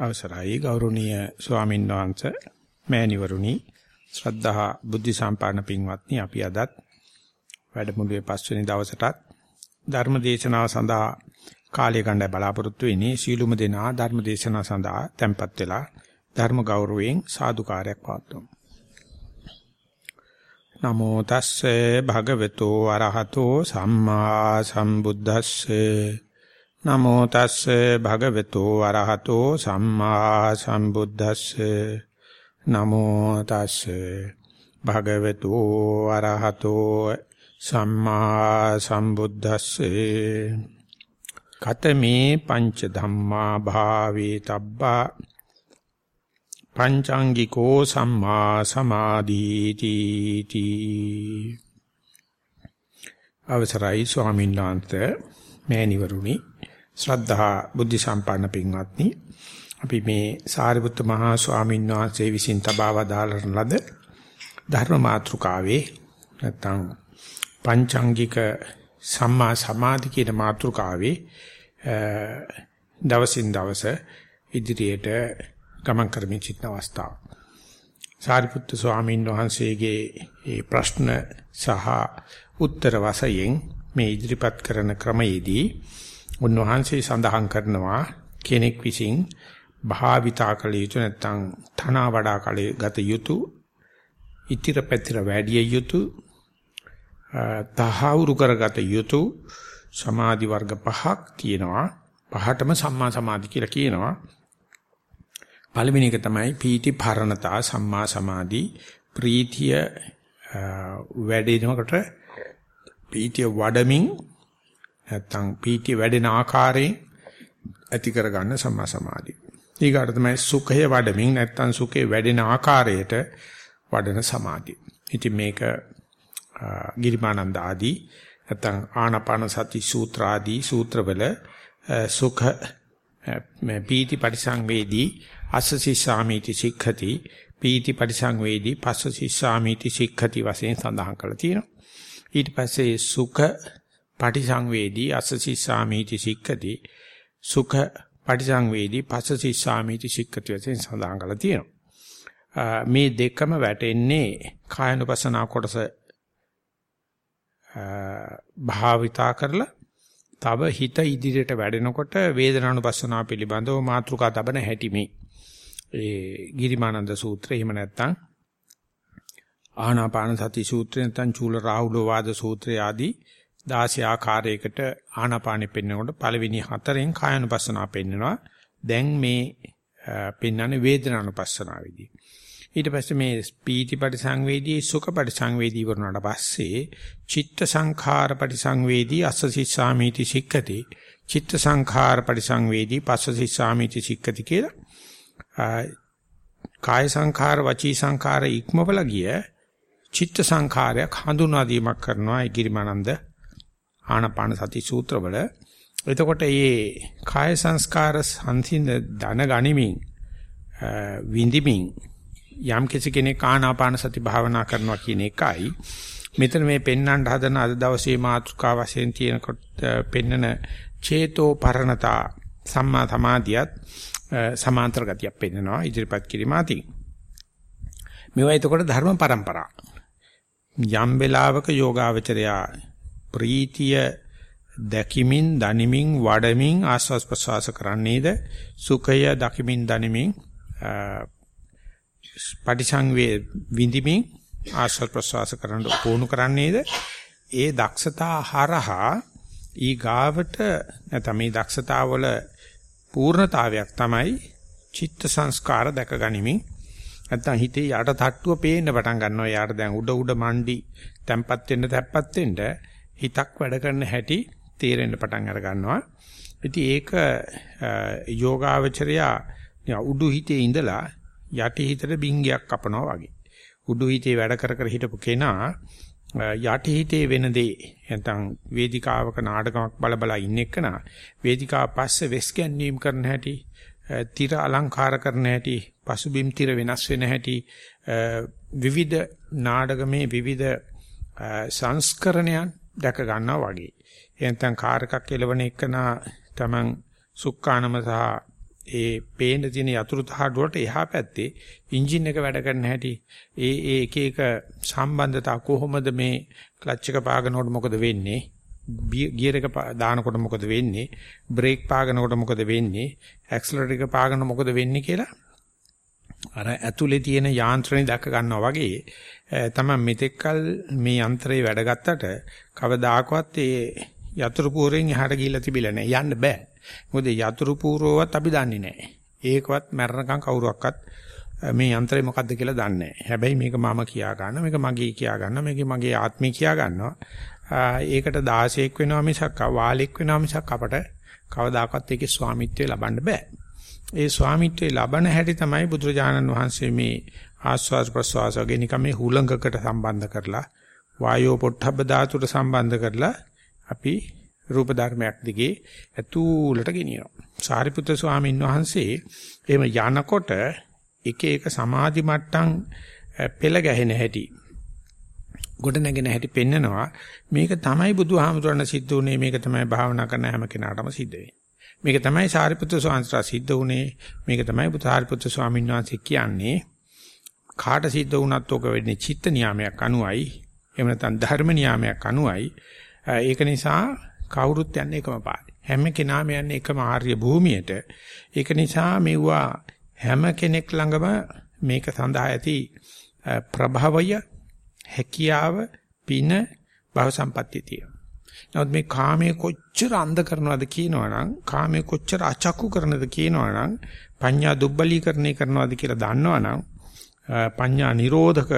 අවසරයි ගෞරවනීය ස්වාමීන් වහන්සේ මෑණිවරුනි. ශ්‍රද්ධා බුද්ධ සම්පන්න පින්වත්නි අපි අදත් වැඩමුළුවේ පස්වෙනි දවසටත් ධර්ම දේශනාව සඳහා කාලය ගන්න බලාපොරොත්තු වෙන්නේ සීලුම දෙනා ධර්ම දේශනාව සඳහා tempත් වෙලා ධර්ම ගෞරවයෙන් සාදුකාරයක් පවත්වමු. නමෝ තස්සේ භගවතු අරහතෝ සම්මා සම්බුද්දස්සේ. නමෝ තස්සේ භගවතු අරහතෝ සම්මා සම්බුද්දස්සේ. නමෝ තස්සේ භගවතු අරහතෝ සම්මා සම්බුද්දස්සේ. කතමේ පංච ධම්මා භාවේ තබ්බා. පංචාංගිකෝ සම්මා සමාධීති තී. අවසරයි ස්වාමීන් වහන්සේ මෑණිවරුනි ශ්‍රද්ධා බුද්ධ සම්පන්න පින්වත්නි අපි මේ සාරිපුත්ත මහා ස්වාමීන් වහන්සේ විසින් තබා වදාළන ලද ධර්ම මාතෘකාවේ නැත්නම් පංචාංගික සම්මා සමාධි කියන මාතෘකාවේ දවසින් දවස ඉදිරියට ගමන් කරමින් සිටින අවස්ථාව. සාරිපුත්තු ස්වාමීන් වහන්සේගේ මේ ප්‍රශ්න සහ උත්තර වශයෙන් මේ ඉදිරිපත් කරන ක්‍රමයේදී උන්වහන්සේ සඳහන් කරනවා කෙනෙක් විසින් භාවිතා කළ යුතු නැත්නම් තනා වඩා කළ ගත යුතු ඉතිර පැතිර වැඩි යුතු තහවුරු කරගත යුතු සමාධි වර්ග පහක් තියෙනවා. පහටම සම්මා සමාධි කියලා කියනවා. පළවෙනි එක තමයි පීති භරණතා සම්මා සමාධි. ප්‍රීතිය වැඩෙනකොට පීතිය වඩමින් නැත්තම් පීතිය වැඩෙන ආකාරයෙන් ඇති කරගන්න සම්මා සමාධිය. ඊගාට තමයි සුඛය වඩමින් නැත්තම් සුඛේ වැඩෙන ආකාරයට වඩන සමාධිය. ඉතින් මේක ගිරිමානන්ද ආදී නැත්තම් ආනාපාන සති සූත්‍ර ආදී සූත්‍රවල සුඛ පීති පරිසංවේදී අස්සසි සාමීති සික්ඛති පීති පරිසංවේදී පස්සසි සාමීති සික්ඛති වශයෙන් සඳහන් කරලා තියෙනවා. ඊට පස්සේ සුඛ පටිසංවේදී අසසි සාමීති සික්ඛති සුඛ පටිසංවේදී පසසි සාමීති සික්ඛති වශයෙන් සඳහන් කරලා තියෙනවා. මේ දෙකම වැටෙන්නේ කායනුපසනාව කොටස භාවිතා කරලා තව හිත ඉදිරියට වැඩෙනකොට වේදනානුපස්සනාව පිළිබඳව මාතෘකා තබන හැටි මේ ඒ ගිරිමානන්ද සූත්‍රය එහෙම නැත්නම් ආනාපාන සති සූත්‍රය නැත්නම් චූල රාහුල වාද සූත්‍රය ආදී 16 ආකාරයකට ආනාපානෙ පෙන්වනකොට පළවෙනි හතරෙන් කායනුපස්සනාව පෙන්වනවා. දැන් මේ පෙන්වන්නේ වේදනානුපස්සනාවේදී. ඊට පස්සේ මේ පීති පරිසංවේදී සුඛ පරිසංවේදී වුණාට පස්සේ චිත්ත සංඛාර පරිසංවේදී අස්සසිස්සාමීති සික්කති. චිත්ත සංඛාර පරිසංවේදී පස්සසිස්සාමීති සික්කති කියලා කාය සංඛාර වචී සංඛාර ඉක්මවල ගිය චිත්ත සංඛාරයක් හඳුනා දීමක් කරනවා ඉගිරිමානන්ද ආනාපාන සති සූත්‍රවල එතකොට මේ කාය සංස්කාර සංසිඳ දන ගනිමින් විඳිමින් යම් කෙනෙක් ආනාපාන සති භාවනා කරනවා කියන එකයි. මෙතන මේ පෙන්වන්න හදන අද දවසේ මාතෘකා වශයෙන් තියෙනකොට පෙන්නන චේතෝ පරණතා සම්මා සමාධියත් සමාන්තර ගතියක් පෙන්නනවා ඉදිරිපත් කිරීම අතින්. මේවා එතකොට ධර්ම પરම්පරා යම් වෙලාවක යෝගාවචරයා ප්‍රීතිය දැකිමින් දනිමින් වඩමින් ආස්වාස් ප්‍රසවාස කරන්නේද? සුඛය දකිමින් දනිමින් පටිසංවේ විඳිමින් ආස්වාස් ප්‍රසවාස කරන්න ඕනු කරන්නේද? ඒ දක්ෂතා හරහා ඊ ගාවට නැත්නම් මේ දක්ෂතාවල පූර්ණතාවයක් තමයි චිත්ත සංස්කාර දැක ගනිමින් නැත්නම් හිතේ යට තට්ටුව පේන්න පටන් ගන්නවා. යාට දැන් උඩ උඩ මණ්ඩි තැම්පත් වෙන්න තැම්පත් වෙන්න හිතක් වැඩ කරන හැටි තේරෙන්න පටන් අර ගන්නවා. ඉතින් ඒක යෝගාවචරයා උඩු හිතේ ඉඳලා යටි හිතට බින්ගයක් කපනවා වගේ. උඩු හිතේ වැඩ කර කර හිටපු කෙනා යටි හිතේ වෙන දේ නැත්නම් වේදිකාවක නාටකමක් බල බල ඉන්න එකනා වේදිකාව පස්සේ වෙස් ගැන්වීම කරන හැටි තිර අලංකාර කරන හැටි පසුබිම් තිර වෙනස් වෙන හැටි විවිධ නාටකමේ විවිධ සංස්කරණයන් දැක ගන්නවා වගේ. එහෙනම් කාර් එකක් එලවන එකන තමන් සුක්කානම සහ ඒ පේන තියෙන යතුරු තහඩුවට එහා පැත්තේ එන්ජින් එක වැඩ කරන හැටි. ඒ ඒ එක එක සම්බන්ධතා කොහොමද මේ ක්ලච් එක පාගනකොට මොකද වෙන්නේ? ගියර් එක දානකොට මොකද වෙන්නේ? බ්‍රේක් පාගනකොට මොකද වෙන්නේ? ඇක්සලරේටර් එක පාගන මොකද වෙන්නේ කියලා අර ඇතුලේ තියෙන යාන්ත්‍රණي දැක ගන්නවා වගේ තමයි මෙතෙක්කල් මේ යන්ත්‍රේ වැඩ ගත්තට කවදාකවත් ඒ යතුරු පූරෙන් එහාට ගිහිල්ලා තිබිලා නැහැ යන්න බෑ මොකද යතුරු පූර්වවත් අපි දන්නේ නැහැ. ඒකවත් මරණකම් කවුරුවක්වත් මේ යන්ත්‍රය මොකද්ද කියලා දන්නේ නැහැ. හැබැයි මේක මම කියා ගන්න, මේක මගේ කියා ගන්න, මේක මගේ ආත්මය කියා ගන්නවා. ඒකට 16ක් වෙනවා මිසක් වාලෙක් වෙනවා මිසක් අපට කවදාකවත් ඒකේ ස්වාමිත්වය ලබන්න බෑ. ඒ ස්වාමිත්වය ලබන හැටි තමයි බුදුරජාණන් වහන්සේ මේ ආස්වාද ප්‍රසවාස වගේ නිකම් මේ හුලඟකට සම්බන්ධ කරලා වායෝ පොට්ටබ්බ ධාතුට සම්බන්ධ කරලා අපි රූප ධර්මයක් දිගේ ඇතුළට ගෙනියනවා. සාරිපුත්‍ර ස්වාමීන් වහන්සේ එහෙම යනකොට එක එක සමාධි මට්ටම් පෙළ ගැහෙන හැටි ගොඩ නැගෙන හැටි පෙන්නනවා. මේක තමයි බුදුහාමුදුරණ සිද්ධ වුනේ මේක තමයි භාවනා කරන හැම කෙනාටම සිද්ධ වෙන්නේ. මේක තමයි සාරිපුත්‍ර ස්වාමීන් සිද්ධ වුනේ මේක තමයි බුදුහාරිපුත්‍ර ස්වාමීන් වහන්සේ කියන්නේ. කාට සිද්ධ වුණත් ඔක වෙන්නේ චිත්ත නියාමයක් අනුවයි එහෙම නැත්නම් ධර්ම නියාමයක් අනුවයි ඒක නිසා කවුරුත් යන්නේ එකම පාරේ. හැම කෙනාම යන්නේ එකම ආර්ය භූමියට. ඒක නිසා මෙවුවා හැම කෙනෙක් ළඟම මේක සඳහා ඇති ප්‍රභවය, හැකියාව, පින, භව සම්පත්තිය තියෙනවා. නමුත් මේ කාමයේ කොච්චර අන්ධ කරනවද කියනවනම්, කාමයේ කොච්චර අචක්කු කරනවද කියනවනම්, පඤ්ඤා දුබ්බලීකරණය කරනවද කියලා දන්නවනම්, පඤ්ඤා නිරෝධක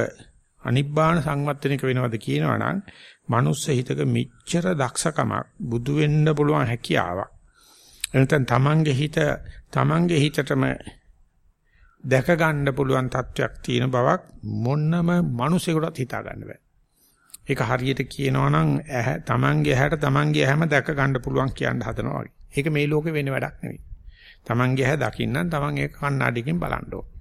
අනිබ්බාන සංවත්තනික වෙනවද කියනවනම් මනුස්ස හිතක මෙච්චර දක්ෂකමක් බුදු වෙන්න පුළුවන් හැකියාවක් එනතන් තමන්ගේ හිත තමන්ගේ හිතටම දැක ගන්න පුළුවන් තත්වයක් තියෙන බවක් මොන්නම මිනිසෙකුටත් හිතා ගන්න බෑ. ඒක හරියට කියනවා නම් ඇහැ තමන්ගේ ඇහැට තමන්ගේ ඇහැම දැක ගන්න පුළුවන් කියන හදනවා වගේ. ඒක මේ ලෝකේ වෙන වැඩක් නෙවෙයි. තමන්ගේ ඇහැ දකින්න තමන් ඒක කණ්ණාඩියකින් බලන්න ඕන.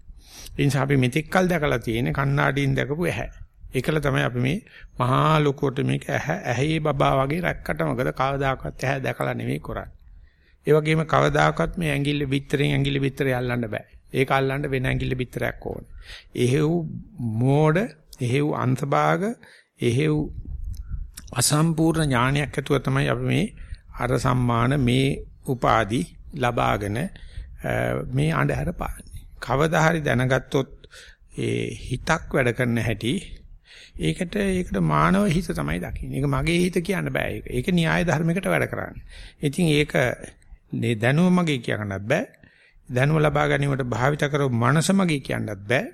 ඒ නිසා අපි මෙතෙක්කල් දැකලා තියෙන කණ්ණාඩියෙන් දැකපු ඇහැ. ඒකල තමයි අපි මේ මහා ලොකුවට මේක ඇහැ ඇහි බබා වගේ රැක්කට මොකද කවදාකවත් ඇහැ දැකලා නෙවෙයි කරන්නේ. ඒ වගේම කවදාකවත් මේ ඇඟිල්ල පිටරෙන් ඇඟිල්ල පිටරේ අල්ලන්න බෑ. ඒක අල්ලන්න වෙන ඇඟිල්ල පිටරයක් ඕනේ. එහෙව් මෝඩ, එහෙව් අන්තභාග, එහෙව් අසම්පූර්ණ ඥානයක් ඇතුව තමයි අපි මේ අර සම්මාන මේ උපාදි ලබාගෙන මේ අඳුර පාන්නේ. කවදා හරි දැනගත්තොත් ඒ හිතක් වැඩ කරන හැටි ඒකට ඒකට මානව හිත තමයි දකින්නේ. ඒක මගේ හිත කියන්න බෑ ඒක. ඒක න්‍යාය ධර්මයකට වැඩ කරන්නේ. ඉතින් ඒක මේ දැනුම මගේ කියන්නත් බෑ. දැනුම ලබා ගැනීමට භාවිත කරව මනස මගේ කියන්නත් බෑ.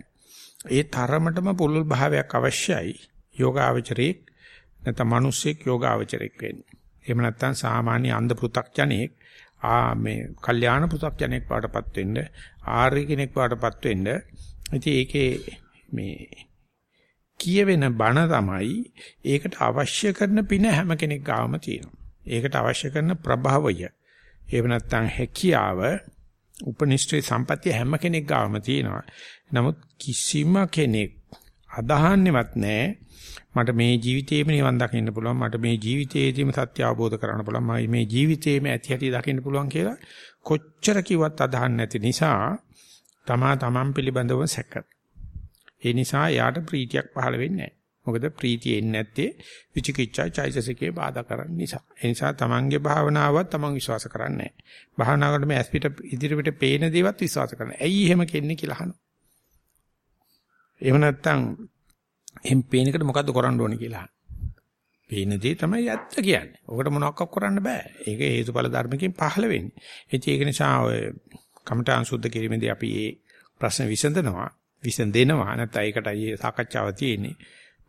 ඒ තරමටම පුළුල් භාවයක් අවශ්‍යයි. යෝගාවචරයේ නැත්නම් මිනිස්සෙක් යෝගාවචරයක් වෙන්න. එහෙම නැත්නම් සාමාන්‍ය අන්ධ පෘ탁ජනෙක් ආ මේ කල්යාණ පෘ탁ජනෙක් පාටපත් වෙන්න ආර්ය කෙනෙක් පාටපත් වෙන්න. ඉතින් ඒකේ මේ කියවෙන බණ තමයි ඒකට අවශ්‍ය කරන පින හැම කෙනෙක් ගාවම තියෙනවා. ඒකට අවශ්‍ය කරන ප්‍රභවය. එහෙම නැත්නම් හැකියාව උපනිෂ්ඨේ සම්පත්‍ය හැම කෙනෙක් ගාවම තියෙනවා. නමුත් කිසිම කෙනෙක් අදහන්නේවත් නැහැ මට මේ ජීවිතේම නිවන් දකින්න පුළුවන් මට මේ ජීවිතේදීම සත්‍ය අවබෝධ කරගන්න පුළුවන් මම මේ ජීවිතේම ඇති හැටි දකින්න පුළුවන් කියලා කොච්චර කිව්වත් අදහන්නේ නැති නිසා තමා තමන් පිළිබඳව සැක ඒ නිසා යාට ප්‍රීතියක් පහළ වෙන්නේ නැහැ. මොකද ප්‍රීතිය එන්නේ නැත්තේ විචිකිච්ඡා චෛතසිකේ බාධා කරන නිසා. ඒ නිසා තමන්ගේ භාවනාවත් තමන් විශ්වාස කරන්නේ නැහැ. භාවනාවකට මේ ඇස් පිට ඉදිරියට පේන දේවත් විශ්වාස කරන්නේ. ඇයි එහෙම කෙන්නේ කියලා අහනවා. එහෙම නැත්නම් එහෙම පේන එකට මොකද්ද කරන්න ඕනේ කියලා අහනවා. පේන දේ තමයි ඇත්ත කියන්නේ. ඔකට මොනවක් කරන්න බෑ. ඒක හේතුඵල ධර්මකින් පහළ වෙන්නේ. ඒක නිසා ඔය කමඨාන් සුද්ධ කිරීමේදී අපි මේ ප්‍රශ්න විසඳනවා. විසඳෙනවා නැත්නම් ඒකටයි සාකච්ඡාව තියෙන්නේ.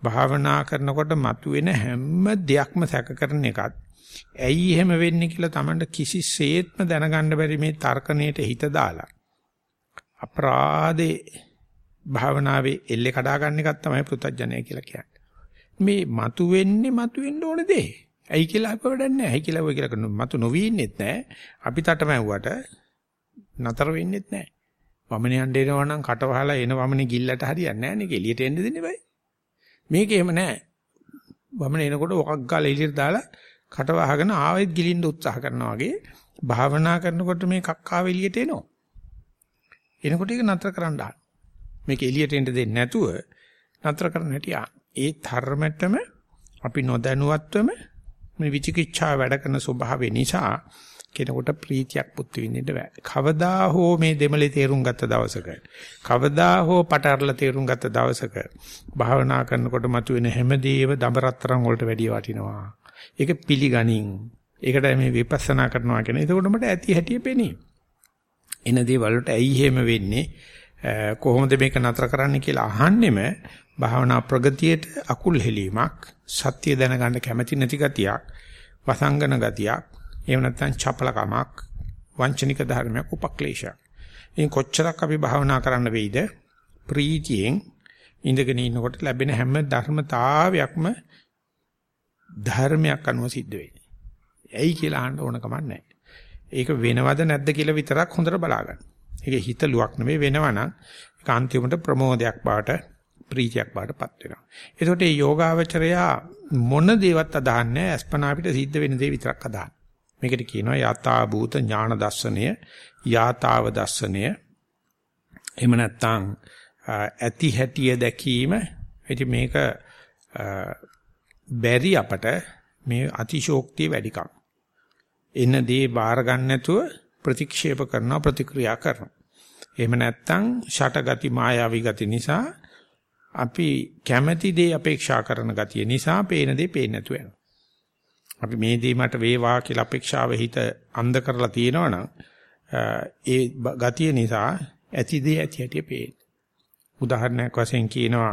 භාවනා කරනකොට මතුවෙන හැම දෙයක්ම සැක කරන එකත් ඇයි එහෙම වෙන්නේ කියලා Tamanට කිසිසේත්ම දැනගන්න බැරි මේ තර්කණයට හිත දාලා අපරාධේ භාවනාවේ එල්ලේ කඩා ගන්න එකක් තමයි පෘථජ්ජනය කියලා කියන්නේ. මේ මතුවෙන්නේ මතුවෙන්න ඕන දේ. ඇයි කියලා අප වැඩක් නැහැ. ඇයි කියලා ඔය කියලා කරන මතු නොවී ඉන්නෙත් නැහැ. අපි තටමැව්වට නතර වෙන්නෙත් නැහැ. වමනේ යන්න එනවා නම් කට වහලා එන වමනේ ගිල්ලට හරියන්නේ නැහැ නේ එළියට එන්න දෙන්න බෑ. මේක එහෙම නැහැ. වමනේ එනකොට ඔකක් ගාලා එළියට දාලා කට වහගෙන ආවෙත් ගිලින්න උත්සාහ කරනවා වගේ භාවනා කරනකොට මේ කක්කාව එළියට එනවා. එනකොට ඒක නතර කරන්න ආන. මේක එළියට එන්න දෙන්නේ නැතුව නතර කරන්න හැටියා. ඒ ධර්මතම අපි නොදැනුවත්වම මේ විචිකිච්ඡා වැඩ කරන ස්වභාවය නිසා කෙනෙකුට ප්‍රීතියක් පුත් විඳින්න බෑ. කවදා හෝ මේ දෙමලේ තේරුම් ගත්ත දවසක කවදා හෝ පටර්ලා තේරුම් ගත්ත දවසක භාවනා කරනකොට මතුවෙන හැමදේම දඹරත්තරන් වලට වැඩිය වටිනවා. ඒක පිළිගනින්. ඒකට මේ විපස්සනා කරනවා කියන. එතකොට මට ඇති හැටිය පෙනේ. එන දේවල් වලට ඇයි එහෙම වෙන්නේ? කොහොමද මේක නතර කරන්න කියලා අහන්නෙම භාවනා ප්‍රගතියට අකුල් හෙලීමක් සත්‍ය දැනගන්න කැමැති නැති ගතියක් වසංගන ගතියක් එහෙම නැත්නම් චපලකමක් වංචනික ධර්මයක් උපක්ලේශයක්. ඉතින් කොච්චරක් අපි භාවනා කරන්න වෙයිද ප්‍රීතියෙන් ඉඳගෙන ඉන්නකොට ලැබෙන හැම ධර්මතාවයක්ම ධර්මයක් අනුව සිද්ධ වෙන්නේ. ඇයි කියලා අහන්න ඕන කමක් නැහැ. ඒක වෙනවද නැද්ද කියලා විතරක් හොඳට බලාගන්න. ඒක හිතලුවක් නෙවෙයි වෙනවනම් ඒක අන්තිමට ප්‍රමෝදයක් බවට ප්‍රීතියක් බවටපත් වෙනවා. ඒකට මේ යෝගාවචරයා මොන දේවත් අදහන්නේ අස්පනා අපිට සිද්ධ වෙන දේ විතරක් අදහන. මේකට කියනවා යථා භූත ඥාන දර්ශනය, යථාව දර්ශනය. එහෙම නැත්නම් ඇති හැටිය දැකීම. ඉතින් මේක බැරි අපට මේ අතිශෝක්තිය වැඩිකම්. එන දේ බාර ගන්න නැතුව ප්‍රතික්ෂේප කරනවා ප්‍රතික්‍රියා කරනවා. එහෙම නැත්නම් ෂටගති මායාවී ගති නිසා අපි කැමැති දේ අපේක්ෂා කරන ගතිය නිසා පේන දේ පේන්නේ නැතුව යනවා. අපි මේ දේ මට වේවා කියලා අපේක්ෂාව හිත අන්ධ කරලා තියෙනවනම් ඒ ගතිය නිසා ඇති දේ ඇති හැටි පේන. උදාහරණයක් වශයෙන් කියනවා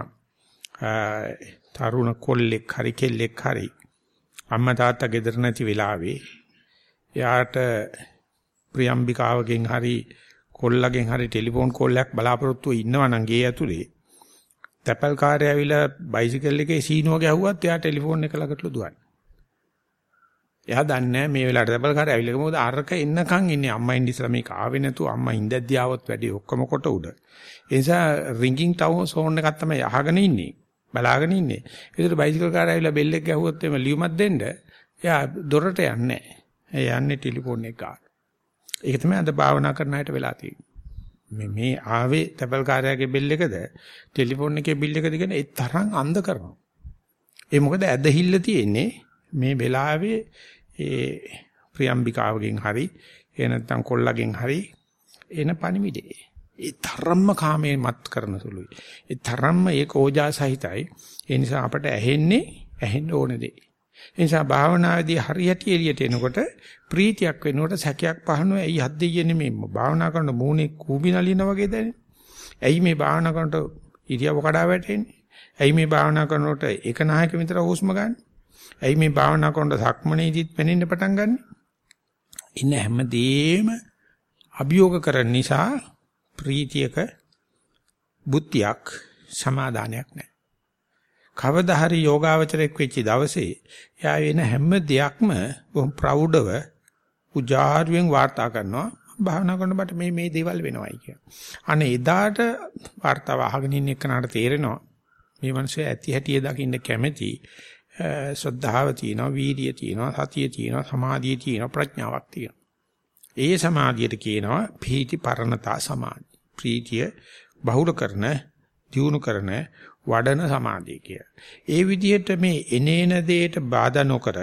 තරුණ කොල්ලෙක් හරි කෙල්ලෙක් හරි අම්මා තාත්තා ගෙදර නැති වෙලාවේ එයාට ප්‍රියම්බිකාවගෙන් හරි කොල්ලගෙන් හරි ටෙලිෆෝන් කෝල්යක් බලාපොරොත්තු ඉන්නවා නම් ගේ ඇතුලේ තැපල් කාර්යය ඇවිල්ලා බයිසිකල් එකේ සීනුව ගැහුවත් එයා ටෙලිෆෝන් එක ළඟටලු දුවන්නේ. එයා දන්නේ මේ වෙලාවට තැපල් කාර්යය ඇවිල්ලා මොකද අරක එන්නකන් ඉන්නේ අම්මා ඉඳිසලා මේක ආවේ නැතු අම්මා ඉඳද්දී ආවොත් වැඩි ඔක්කොම කොට උඩ. ඒ නිසා රින්ගින් ටවුන් සෝන් එකක් තමයි අහගෙන ඉන්නේ. බලාගෙන ඉන්නේ. ඒකට බයිසිකල් කාර්යය ඇවිල්ලා බෙල් එක ගැහුවොත් එimhe ලියුමක් දෙන්න එයා දොරට යන්නේ නැහැ. එයා යන්නේ ටෙලිෆෝන් එක ගන්න. ඒක තමයි අද භාවනා කරන අයට වෙලා තියෙන්නේ. මේ මේ ආවේ තැපල් කාර්යයේ බිල් එකද ටෙලිෆෝන් එකේ බිල් එකද කියන ඒ තරම් අන්ධ කරනවා. ඒ මොකද ඇදහිල්ල තියෙන්නේ මේ වෙලාවේ ඒ ප්‍රියම්බිකාවගෙන් හරි ඒ නැත්නම් කොල්ලගෙන් හරි එන පණිවිඩේ. ඒ තරම්ම කාමයේ මත් කරන සුළුයි. ඒ තරම්ම ඒක ඕජා සහිතයි. ඒ නිසා අපට ඇහෙන්නේ ඇහෙන්න ඕන දේ. ඒ නිසා භාවනාවේදී හරියට එළියට එනකොට ප්‍රීතියක් වෙනකොට සැකයක් පහනවා. ඇයි හත් දෙයියනේ මේ භාවනා කරන මූණේ කූඹි නලින වගේ දැනෙන්නේ? ඇයි මේ භාවනා කරනකොට ඉරියව කඩා වැටෙන්නේ? ඇයි මේ භාවනා කරනකොට එක නායක විතර හුස්ම ගන්න? ඇයි මේ භාවනා කරනකොට සක්මනේදීත් වෙනින්න පටන් ගන්න? ඉන්න හැමදේම අභියෝග කරන නිසා ප්‍රීතියක බුද්ධියක් සමාදානයක් නැහැ. කවදා හරි යෝගාවචරයක් වෙච්ච දවසේ එයා වෙන හැම දෙයක්ම බොහොම ප්‍රෞඩව උජාරුවෙන් වාර්තා කරනවා භාවනා කරනකොට මේ මේ දේවල් වෙනවයි කිය. අනේ එදාට වාර්තාව අහගෙන ඉන්න එකනට තේරෙනවා මේ මිනිස්සු ඇති හැටිය දකින්න කැමැති ශ්‍රද්ධාව තියෙනවා වීර්යය තියෙනවා සතිය තියෙනවා සමාධිය තියෙනවා ප්‍රඥාවක් තියෙනවා. ඒ සමාධියට කියනවා පීති පරණතා සමාධි. ප්‍රීතිය බහුල කරන දියුණු කරන වඩන සමාධිය කිය. ඒ විදිහට මේ එනේන දෙයට බාධා නොකර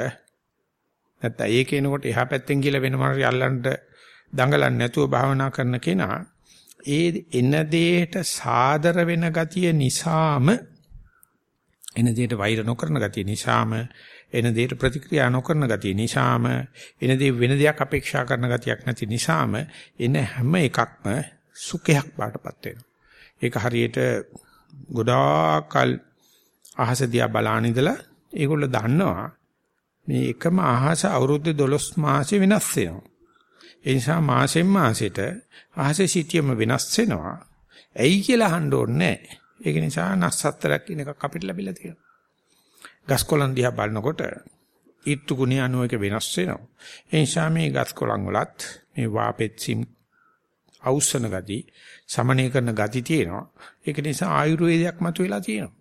නැත්නම් ඒක එනකොට එහා පැත්තෙන් කියලා වෙන මාරි අල්ලන්න දඟලන්නේ නැතුව භාවනා කරන කෙනා ඒ එන දෙයට සාදර වෙන ගතිය නිසාම එන දෙයට වෛර නොකරන ගතිය නිසාම එන දෙයට ප්‍රතික්‍රියා නොකරන ගතිය නිසාම එන දේ වෙන දෙයක් අපේක්ෂා කරන ගතියක් නැති නිසාම එන හැම එකක්ම සුඛයක් බාටපත් වෙනවා. ඒක හරියට ගොඩාක්කල් අහස දිහා බලාන ඉඳලා ඒගොල්ලෝ දන්නවා මේ එකම අහස අවුරුදු 12 මාසෙ වෙනස් වෙනවා. ඒ නිසා මාසෙන් මාසෙට අහසේ සිටියම වෙනස් වෙනවා. ඇයි කියලා අහන්න ඕනේ ඒක නිසා නස්සත්තරක් කියන එකක් අපිට ලැබිලා තියෙනවා. ගස්කොලන් දිහා බලනකොට ඊත්තු ගුණය අනුව එක වෙනස් වෙනවා. ඒ නිසා මේ ගස්කොලන් වලත් මේ වාපෙත් සිම් අවුස්සන ගති, සමනය කරන ගති තියෙනවා. ඒක නිසා ආයුර්වේදයක් මතුවලා තියෙනවා.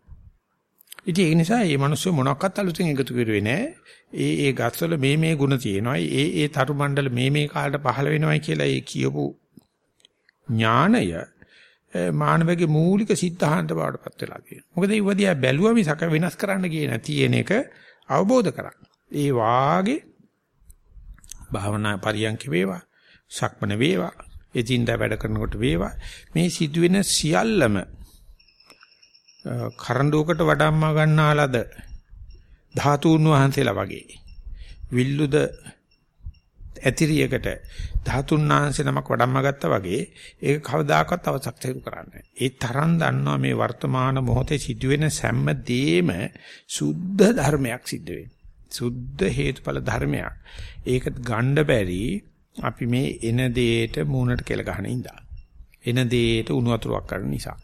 ඉතින් ඒ නිසා මේ මිනිස්සු මොනක්වත් අලුතෙන් එකතු කරුවේ නැහැ. ඒ ඒ ගස්වල මේ මේ ಗುಣ තියෙනවා. ඒ ඒ තරු මණ්ඩල මේ මේ කාලට පහළ වෙනවයි කියලා ඒ කියපු ඥාණය මානවගේ මූලික සිද්ධාන්ත බවට පත් වෙලා තියෙනවා. මොකද ඒ වදියා බැලුවා මිසක වෙනස් කරන්න ගියේ නැති එන එක අවබෝධ කරගන්න. ඒ වාගේ භාවනා පරියන්ක වේවා, සක්මන වේවා, එදින්දා වැඩ කරනකොට වේවා. මේ සිදුවෙන සියල්ලම කරඬුවකට වඩම්මා ගන්නාලද ධාතුන් වහන්සේලා වගේ. විල්ලුද ඇතිරියකට ධාතුන් වහන්සේ නමක් වඩම්ම ගත්තා වගේ ඒක කවදාකවත් අවසක්තිරු කරන්නේ ඒ තරම් දන්නවා මේ වර්තමාන මොහොතේ සිදුවෙන සෑම දෙයක්ම සුද්ධ ධර්මයක් සිද්ධ වෙන්නේ. සුද්ධ හේතුඵල ධර්මයක්. ඒක ගණ්ඩ බැරි අපි මේ එන දෙයට මූණට කෙල ගහන ඉඳා එන දෙයට උණු වතුරක් කරන නිසා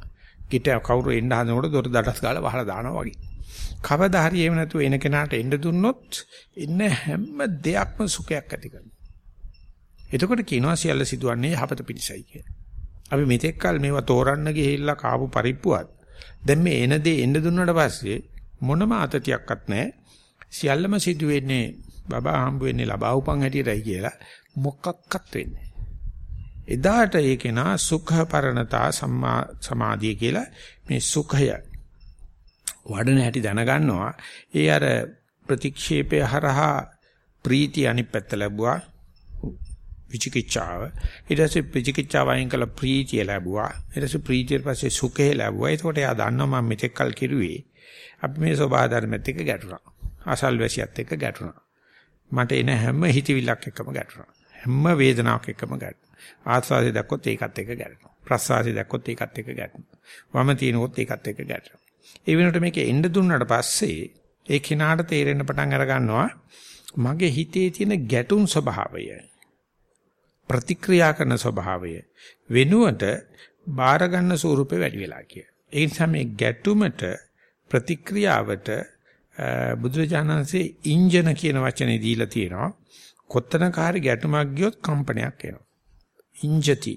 කිට කවුරු එන්න හදනකොට දොර දඩස් ගාලා වහලා දානවා වගේ කවදා හරි එහෙම නැතුව එන කෙනාට එන්න දුන්නොත් ඉන්න හැම දෙයක්ම සුඛයක් ඇති කරනවා. එතකොට කියනවා සියල්ල සිදුවන්නේ යහපත පිණිසයි කියලා. අපි මෙතෙක් කල මේවා තෝරන්න ගිහිල්ලා කාපු පරිප්පුවත් දැන් මේ එන දේ එන්න දුන්නාට පස්සේ මොනම අතතියක්වත් නැහැ. සියල්ලම සිදුවෙන්නේ බබා හම්බ වෙන්නේ ලබා උපන් හැටියටයි කියලා මොකක්වත් වෙන්නේ එදාට ඒකේ නා සුඛ පරණතා සම්මා සමාධිය කියලා මේ සුඛය වඩන හැටි දැනගන්නවා. ඒ අර ප්‍රතික්ෂේපය හරහා ප්‍රීති අනිත් පැත්ත ලැබුවා. විචිකිච්ඡාව. ඊට පස්සේ විචිකිච්ඡාව අයින් කළ ප්‍රීතිය ලැබුවා. ඊට පස්සේ ප්‍රීතියට පස්සේ සුඛය ලැබුවා. ඒකට එයා දන්නවා මම මෙතෙක් කල් කිරුවේ. අපි මේ සෝභා ධර්මෙත් එක්ක ගැටුණා. අසල්වැසියත් එක්ක ගැටුණා. මට එන හැම හිතවිල්ලක් එක්කම ගැටුණා. හැම වේදනාවක් එක්කම ගැටුණා. ආස්වාදය දැක්කොත් ඒකත් එක්ක ගැටෙනවා. ප්‍රසආසය දැක්කොත් ඒකත් එක්ක ගැටෙනවා. වම තිනකොත් ඒකත් එක්ක ගැටෙනවා. ඒ වෙනකොට මේක එන්න දුන්නාට පස්සේ ඒ කිනාට තේරෙන්න පටන් අර ගන්නවා මගේ හිතේ තියෙන ගැටුම් ස්වභාවය ප්‍රතික්‍රියා කරන ස්වභාවය වෙනුවට බාර ගන්න ස්වරූපේ වැඩි වෙලා කිය. ඒ නිසා මේ ගැටුමට ප්‍රතික්‍රියාවට බුදුරජාණන්සේ ඉන්ජන කියන වචනේ දීලා තියෙනවා. කොත්තනකාරී ගැටුමක් ගියොත් කම්පනයක් එනවා. ඉංජති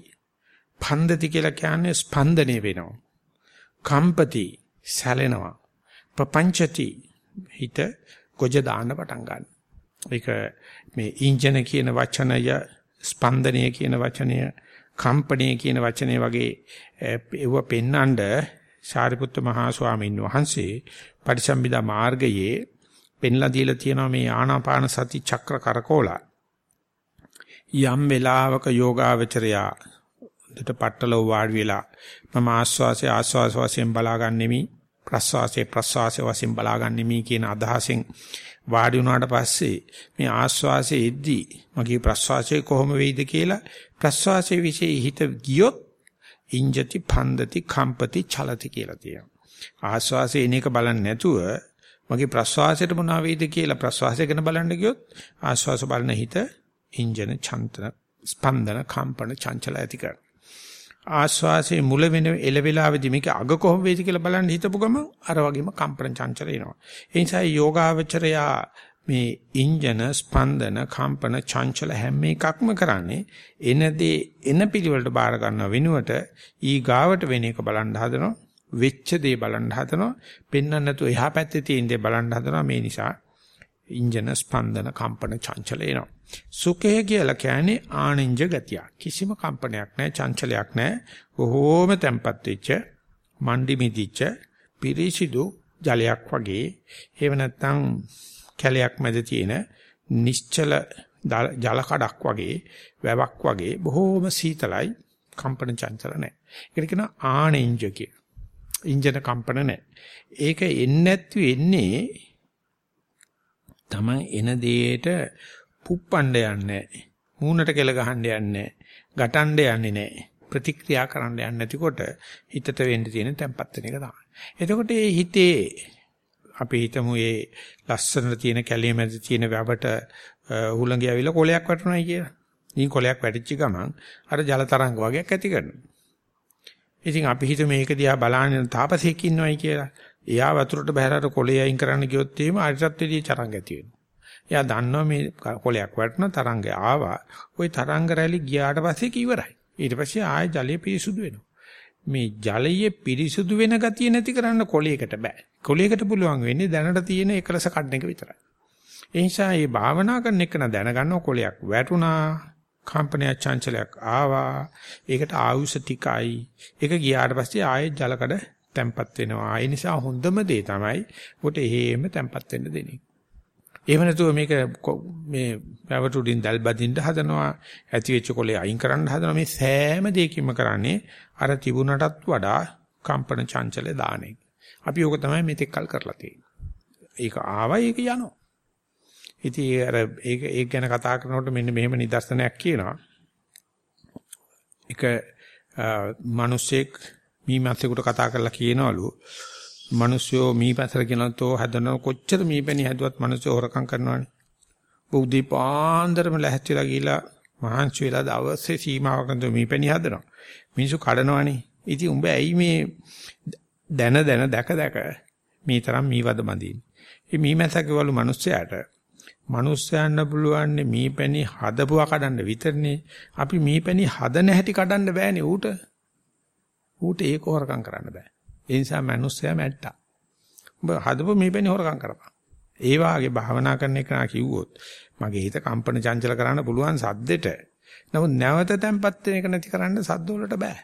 පන්දති කියලා කියන්නේ ස්පන්දනය වෙනවා. කම්පති සැලෙනවා. ප්‍රපංචති හිත ගොජ දාන්න පටන් ගන්න. ඒක මේ ඉන්ජන කියන වචනය ස්පන්දනය කියන වචනය කම්පණය කියන වචනේ වගේ ඒව පෙන්නඳ සාරිපුත්ත මහා ස්වාමීන් වහන්සේ පටිසම්භිදා මාර්ගයේ පෙන්ලා දීලා තියෙනවා මේ ආනාපාන සති චක්‍ර කරකෝලා. යම් වෙලාවක යෝගාවචරයා දෙට පట్టලෝ වාඩි වෙලා මම ආස්වාසේ ආස්වාස වශයෙන් බලාගන්නෙමි ප්‍රස්වාසේ ප්‍රස්වාසේ වශයෙන් බලාගන්නෙමි කියන අදහසෙන් වාඩි වුණාට පස්සේ මේ ආස්වාසයේ ඉද්දී මගේ ප්‍රස්වාසයේ කොහොම වෙයිද කියලා ප්‍රස්වාසයේ વિશે හිත ගියොත් ඉංජති පන්දති කම්පති චලති කියලා තියෙනවා ආස්වාසේ එන එක බලන්නේ නැතුව මගේ ප්‍රස්වාසයට මොනවා වෙයිද කියලා ප්‍රස්වාසය ගැන බලන්න ගියොත් ආස්වාස බලන හිත ඉන්ජන චන්තන ස්පන්දන කම්පන චංචල ඇති කර. ආශ්වාසයේ මුල වෙන එලවෙලාවේදී මේක අග කොහොම වේද කියලා බලන්න හිතපු ගම අර වගේම කම්පන චංචල එනවා. ඒ නිසා යෝගාවචරයා මේ ඉන්ජන ස්පන්දන කම්පන චංචල හැම එකක්ම කරන්නේ එනදී එන පිළිවෙලට බාර ගන්නව වෙනුවට ඊ ගාවට වෙන එක බලන්න හදනවා වෙච්ච දේ බලන්න හදනවා පෙන්වන්න නැතුව එහා පැත්තේ තියෙන දේ බලන්න හදනවා මේ නිසා ඉන්ජන ස්පන්දන කම්පන චංචල එනවා සුඛය කියලා කියන්නේ ආනින්ජ ගතිය. කිසිම කම්පනයක් නැහැ, චංචලයක් නැහැ. බොහෝම තැම්පත් වෙච්ච, මණ්ඩි මිදිච්ච, පිරිසිදු ජලයක් වගේ. එහෙම නැත්නම් කැලයක් මැද තියෙන නිශ්චල ජල කඩක් වගේ, වැවක් වගේ බොහෝම සීතලයි, කම්පන චංචල නැහැ. ඒකට කියන ආනින්ජ කිය. ඉන්ජන කම්පන නැහැ. ඒක එන්නේ නැත්තු එන්නේ තමයි එන දෙයට පුප්පණ්ඩ යන්නේ මූණට කෙල ගහන්න යන්නේ ගටණ්ඩ යන්නේ නැහැ. ප්‍රතික්‍රියා කරන්න යන්නේ නැතිකොට හිතට වෙන්න තියෙන තැම්පත් වෙන එක තමයි. එතකොට මේ හිතේ අපි හිතමු මේ ලස්සනට තියෙන කැලිය මැද තියෙන වැවට හුළඟ ඇවිල්ලා කොලයක් වැටුණායි කියලා. ඉතින් කොලයක් වැටිච්ච ගමන් අර ජල තරංග වගේක් ඇති කරනවා. ඉතින් අපි හිත මේක දිහා බලාගෙන තාපසෙක් ඉන්නවයි කියලා. එයා වතුරට බහැරට කොලේ අයින් කරන්න ගියොත් එහෙම අරිටත් එළිය තරංග ඇති වෙනවා. එයා දන්නවා මේ කොලයක් වැටුණ තරංගය ආවා. ওই තරංග රැලි ගියාට පස්සේ ඉවරයි. ඊට පස්සේ ආය ජලය පිරිසුදු වෙනවා. මේ ජලයේ පිරිසුදු වෙන ගතිය නැති කරන්න කොලයකට බෑ. කොලයකට පුළුවන් වෙන්නේ දැනට තියෙන එකලස කඩන එක විතරයි. ඒ නිසා මේ භාවනා කරන එක දැනගන්න කොලයක් වැටුණා කම්පනය චංචලයක් ආවා. ඒකට ආයුෂ ටිකයි. ඒක ගියාට පස්සේ ආයෙත් ජලකඩ තැම්පත් වෙනවා. ඒ නිසා හොඳම දේ තමයි උට එහෙම තැම්පත් වෙන්න දෙන්නේ. එහෙම නැතුව මේක මේ පැවටුඩින් දැල් බදින්න හදනවා ඇති වෙච්ච කොලේ අයින් කරන්න හදනවා මේ සෑම දෙයකින්ම කරන්නේ අර තිබුණටත් වඩා කම්පන චංචලේ දාන එක. අපි ඕක තමයි මෙතෙක් කල් කරලා තියෙන්නේ. ඒක ආවයි ඒක යනවා. ඉතින් අර ඒක ඒක ගැන කතා කරනකොට මෙන්න මෙහෙම නිදර්ශනයක් කියනවා. එක මිනිස්සෙක් මීමැස්සෙකුට කතා කරලා කියනවලු මිනිස්සුયો මීපැසර කියනතෝ හදන කොච්චර මීපැණි හැදුවත් මිනිස්සු හොරකම් කරනවනේ. බුද්ධි පාන්දරම ලැහැත්තිලා ගිහිලා මහන්සි වෙලා දවසේ සීමාවක මීපැණි හදනවා. මිනිස්සු කඩනවනේ. ඉතින් උඹ ඇයි මේ දැන දැන දැක දැක මේ තරම් මීවද බඳින්නේ. මේ මීමැසකවලු මිනිස්සයාට මිනිස්සයන්ට පුළුවන් මීපැණි හදපුවා කඩන්න විතරනේ. අපි මීපැණි හදන හැටි කඩන්න බෑනේ ඌට. ඌට ඒක හොරකම් කරන්න බෑ. ඒ නිසා මිනිස්සයා මැට්ටා. ඔබ හදපු මීපැණි හොරකම් කරපන්. ඒ වාගේ භාවනා කරන එක නා කිව්වොත් මගේ හිත කම්පන චංචල කරන්න පුළුවන් සද්දෙට. නමුත් නැවත තැම්පත් වෙන එක නැති කරන්න සද්ද වලට බෑ.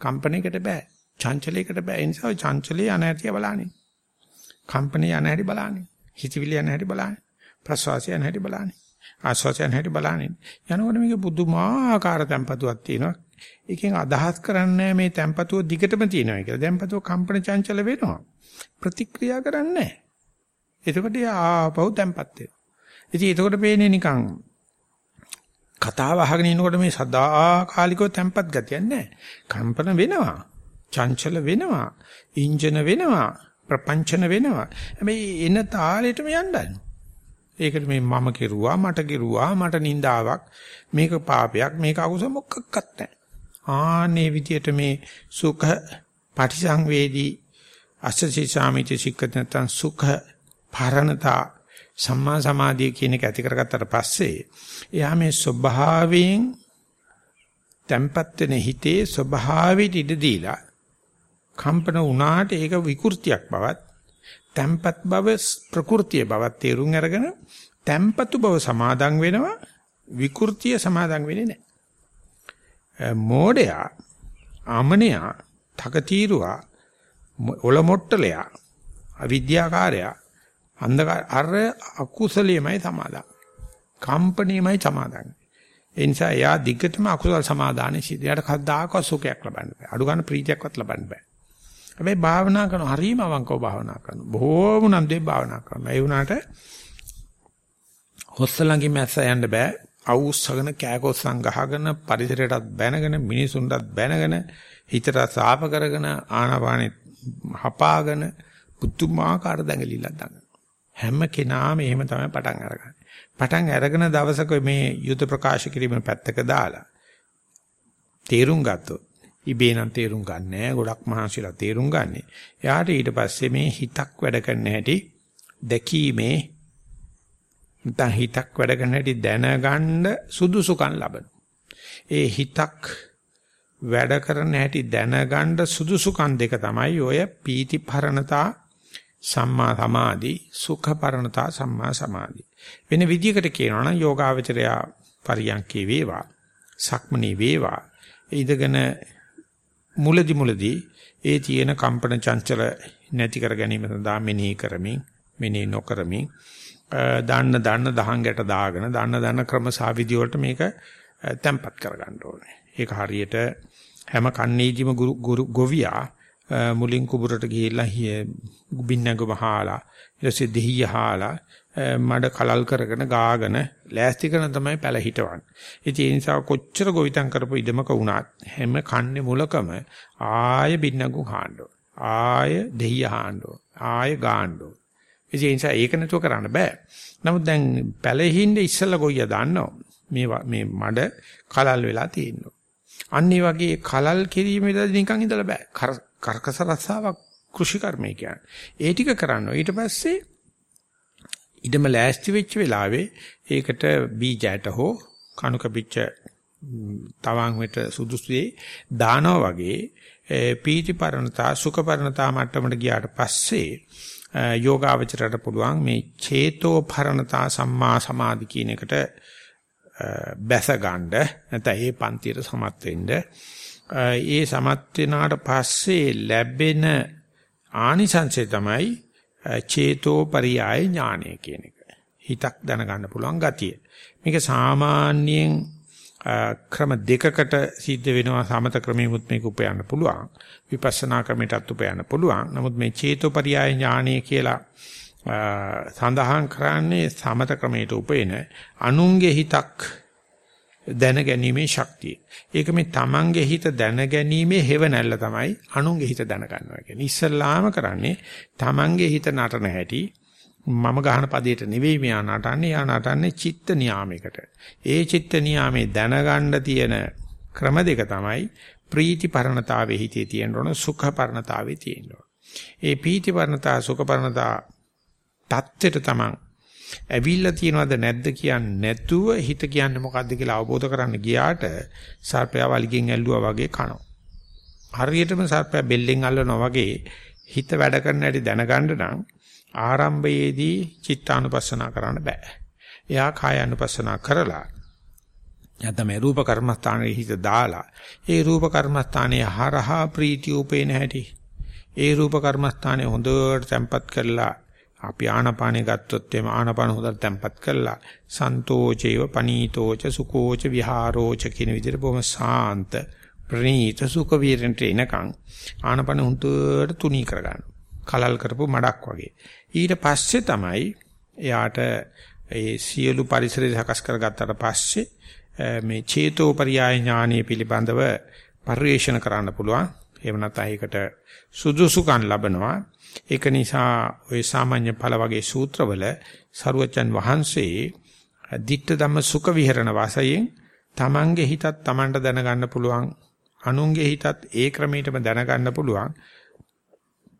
කම්පණයකට බෑ. චංචලයකට බෑ. ඒ නිසා චංචලයේ අනහැටිය බලන්නේ. කම්පණේ අනහැටි බලන්නේ. හිතවිලි අනහැටි බලන්නේ. ප්‍රසවාසය අනහැටි බලන්නේ. ආශ්වාසය අනහැටි බලන්නේ. යනකොට මේක පුදුමාකාර තැම්පතුවක් තියෙනවා. එකෙන් අදහස් කරන්නේ මේ තැම්පතුව දිගටම තියෙනවා කියලා. තැම්පතුව කම්පන චංචල වෙනවා. ප්‍රතික්‍රියා කරන්නේ නැහැ. එතකොට ආපහු තැම්පත් වෙනවා. ඉතින් එතකොට පේන්නේ නිකන් කතාව අහගෙන ඉනකොට මේ සදාකාලිකව තැම්පත් ගතියක් නැහැ. කම්පන වෙනවා. චංචල වෙනවා. ඉන්ජන වෙනවා. ප්‍රපංචන වෙනවා. හැබැයි එන තාලෙටම යන්නයි. ඒකට මේ මම කෙරුවා මට කෙරුවා මට නින්දාවක් මේක පාපයක් මේක අකුසල මොකක්වත් නැහැ. ආනේ විදියට මේ සුඛ පටිසංවේදී අසසි සාමිති සික්කත නැත්නම් සුඛ පරණතා සම්මා සමාධිය කියන එක ඇති කරගත්තට පස්සේ එයා මේ ස්වභාවයෙන් තැම්පත් වෙන හිතේ ස්වභාවයට ඉඩ දීලා කම්පන වුණාට ඒක විකෘතියක් බවත් තැම්පත් බව ප්‍රകൃතිය බවත් තේරුම් අරගෙන තැම්පතු බව සමාදන් වෙනවා. විකෘතිය සමාදන් වෙන්නේ නැහැ. මෝඩයා ආමනයා තකතිරුවා ඔලොමොට්ටලයා අවිද්‍යාකාරයා අන්ධකාර අර අකුසලියමයි සමාදන් කම්පණියමයි සමාදන් ඒ නිසා එයා දිගටම අකුසල සමාදානෙ සිට එයාට කවදාකවත් සුඛයක් ලබන්න බෑ අඩු ගන්න ප්‍රීතියක්වත් ලබන්න බෑ හැබැයි භාවනා කරන හරීම අවංකව භාවනා කරනවා. බොහෝම නම් දෙයක් භාවනා කරනවා. ඒ වුණාට හොස්ස ළඟින් මැස්ස යන්න බෑ. අවුස්සගෙන කෑකොස්සන් ගහගෙන පරිසරයටත් බැනගෙන මිනිසුන්ටත් බැනගෙන හිතට සාප කරගෙන ආනාපානෙ හපාගෙන පුතුමාකාර දැඟලිල්ලක් දඟන. හැම කෙනාම එහෙම තමයි පටන් අරගන්නේ. පටන් අරගෙන දවසක මේ යුද ප්‍රකාශ කිරීම පැත්තක දාලා තේරුම් ගත්තොත් ඉබේ නම් තේරුම් ගන්නෑ ගොඩක් මහන්සිලා තේරුම් ගන්නෙ. එයාට ඊට පස්සේ මේ හිතක් වැඩ කරන්න හැටි දැකීමේ නැත්නම් හිතක් වැඩ කරන හැටි දැනගන්න සුදුසුකම් ලබන. ඒ හිතක් වැඩ කරන හැටි දැනගන්න සුදුසුකම් දෙක තමයි ඔය පීති පරණතා සම්මා සමාධි සුඛ පරණතා සම්මා සමාධි. වෙන විදිහකට කියනවා නම් යෝගාවචරයා පරියන්කේ වේවා සක්මණේ වේවා ඉදගෙන මුලදි මුලදී ඒ තියෙන කම්පන චංචල නැති කර ගැනීම සඳහා මෙනෙහි කරමින් මෙනෙහි නොකරමින් දාන්න දාන්න දහංගට දාගෙන දාන්න දාන්න ක්‍රම සාවිදි වලට මේක තැම්පත් කරගන්න ඕනේ. ඒක හරියට හැම කන්නේදිම ගුරු ගොවියා මුලින් කුඹුරට ගිහිල්ලා බින්නඟ මහාලා ඊට පස්සේ දෙහිය හාලා මඩ කලල් කරගෙන ගාගෙන ලෑස්ති කරන තමයි පැල හිටවන්නේ. ඉතින් ඒ නිසා කොච්චර ගොවිතැන් කරපු ඉදමක වුණත් හැම කන්නේ මුලකම ආය බින්නඟු හාන්නෝ. ආය දෙහිය හාන්නෝ. ආය ගාන්නෝ. ඉතින් ඒ නිසා ඒක නැතුව කරන්න බෑ. නමුත් දැන් පැලෙහිඳ ඉස්සලා ගොයියා දන්නවා. මේ මේ මඩ කලල් වෙලා තියෙනවා. අන්න ඒ වගේ කලල් කිරීමේදී නිකන් ඉඳලා බෑ. කරකස රස්සාවක් කෘෂි කර්මය කියන්නේ. ඒ ටික කරනවා. ඊට පස්සේ ඉඩම ලෑස්ති වෙච්ච වෙලාවේ ඒකට බීජයට හෝ කණුක පිච්ච තවන් වෙට සුදුසුයේ දානවා වගේ පීති පරණතා සුඛ පරණතා මට්ටමට ගියාට පස්සේ යෝගාවචරයට පුළුවන් මේ චේතෝ පරණතා සම්මා සමාධි කියන එකට බැස ගන්න නැත්නම් ඒ පන්තියට සමත් වෙන්න ඒ සමත් වෙනාට පස්සේ ලැබෙන ආනිසංසය තමයි චේතෝපරියාය ඥානය කියන එක. හිතක් දැනගන්න පුළුවන් ගතිය. මේක සාමාන්‍යයෙන් ක්‍රම දෙකකට සිද්ධ වෙනවා සමත ක්‍රමෙමුත් මේක උපයන්න පුළුවන්. විපස්සනා ක්‍රමයටත් උපයන්න පුළුවන්. නමුත් මේ චේතෝපරියාය ඥානය කියලා සඳහන් කරන්නේ සමත ක්‍රමයට උපයන අනුන්ගේ හිතක් දැනගැනීමේ ශක්තිය. ඒක මේ තමන්ගේ හිත දැනගැනීමේ හේවණල්ල තමයි අනුන්ගේ හිත දැනගන්නවා කියන්නේ. ඉස්සල්ලාම කරන්නේ තමන්ගේ හිත නටන හැටි මම ගහන පදයට නෙවෙයි මෙයා නටන්නේ. යා නටන්නේ චිත්ත නියාමයකට. ඒ චිත්ත නියාමේ දැනගන්න තියෙන ක්‍රම දෙක තමයි ප්‍රීති පරණතාවේ හිතේ තියෙන්න ඕන සුඛ පරණතාවේ තියෙන්න ඕන. ඒ පීති පරණතා සුඛ පරණතා தත්ත්වයට තමන් ඇවිල්ලා තියනවද නැද්ද කියන්නේ නැතුව හිත කියන්නේ මොකද්ද කියලා අවබෝධ කරන්න ගියාට සර්පයා වලිගෙන් ඇල්ලුවා වගේ කනවා. හරියටම සර්පයා බෙල්ලෙන් අල්ලනවා වගේ හිත වැඩ කරන හැටි දැනගන්න නම් ආරම්භයේදී චිත්තානුපස්සනා කරන්න බෑ. එයා කාය අනුපස්සනා කරලා නැත්නම් මේ රූප කර්මස්ථානයේ හිත දාලා ඒ රූප කර්මස්ථානයේ හරහා ප්‍රීතිය උපේන හැටි ඒ රූප කර්මස්ථානයේ හොඳට තැම්පත් කරලා අපි ආනපානේ ගත්තොත් එම ආනපාන හොඳට තැම්පත් කරලා සන්තෝචේව පනීතෝච සුකෝච විහාරෝච කියන විදිහට බොහොම සාන්ත ප්‍රණීත සුඛ වීරෙන්ට එනකන් ආනපාන හුඳට තුනී කරගන්න. කලල් කරපු මඩක් වගේ. ඊට පස්සේ තමයි එයාට ඒ සියලු පරිසරය සකස් කරගත්තට පස්සේ මේ චේතෝපරියාය ඥානීය පිළිබඳව පරිවේෂණ කරන්න පුළුවන්. එහෙම නැත්නම් ඒකට සුදුසුකම් ලබනවා. ඒක නිසා ওই සාමාන්‍ය ඵල වගේ සූත්‍රවල සරුවචන් වහන්සේ ditta ධම්ම සුඛ විහරණ වාසයෙන් තමන්ගේ හිතත් තමන්ට දැනගන්න පුළුවන් අනුන්ගේ හිතත් ඒ ක්‍රමයටම දැනගන්න පුළුවන්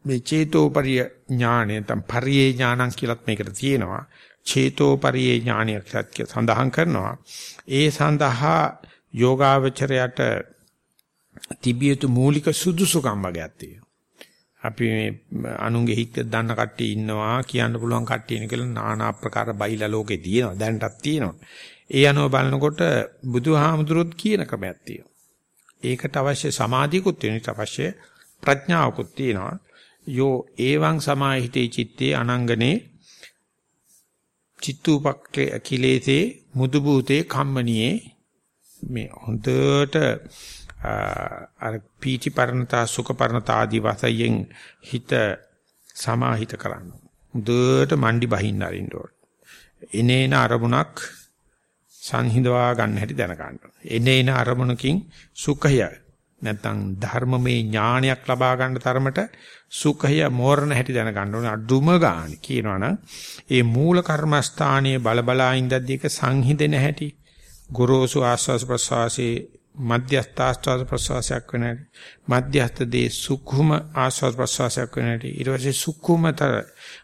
මේ චේතෝපරිය ඥානය තම් පරියේ ඥානං කියලත් මේකට තියෙනවා චේතෝපරියේ ඥානය සත්‍ය සඳහන් කරනවා ඒ සඳහා යෝගාවචරයට තිබියතු මූලික සුදුසුකම් වගේක් තියෙනවා අපි මේ අනුන්ගේ හිත දන්න කට්ටිය ඉන්නවා කියන්න පුළුවන් කට්ටිය ඉන්න කියලා নানা ආකාර බයිලා ලෝකේ තියෙනවා දැනටත් තියෙනවා. ඒ අනුව බලනකොට බුදුහාමුදුරුවෝ කියන ක්‍රමයක් තියෙනවා. ඒකට අවශ්‍ය සමාධියකුත් වෙනවා අවශ්‍ය ප්‍රඥාවකුත් තියෙනවා. යෝ ඒවං සමාහිතේ චitte අනංගනේ චිත්තූපක්ඛේ කිලේසේ මුදුබූතේ කම්මනියේ මේ හොඳට අර පීචි පරණතා සුඛ පරණතා ආදී වශයෙන් හිත සමාහිත කරන්න. හොඳට මණ්ඩි බහින්න අරින්න ඕන. එනේන අරමුණක් සංහිඳවා ගන්න හැටි දැන ගන්න. එනේන අරමුණකින් සුඛය නැත්නම් ධර්මමේ ඥානයක් ලබා ගන්න තරමට සුඛය මෝරණ හැටි දැන ගන්න ඕනේ. අඩුම ගාණ කියනවනම් ඒ මූල කර්මස්ථානයේ බලබලා ඉඳද්දී එක සංහිඳෙන හැටි. ගොරෝසු ආස්වාස් ප්‍රසවාසයේ මධ්‍යස්ථ ආස්වාද ප්‍රසවාසයක් වෙන හැටි. මධ්‍යස්ථ දේ සුඛුම ආස්වාද ප්‍රසවාසයක් වෙන හැටි. ඊට පස්සේ සුඛුමතර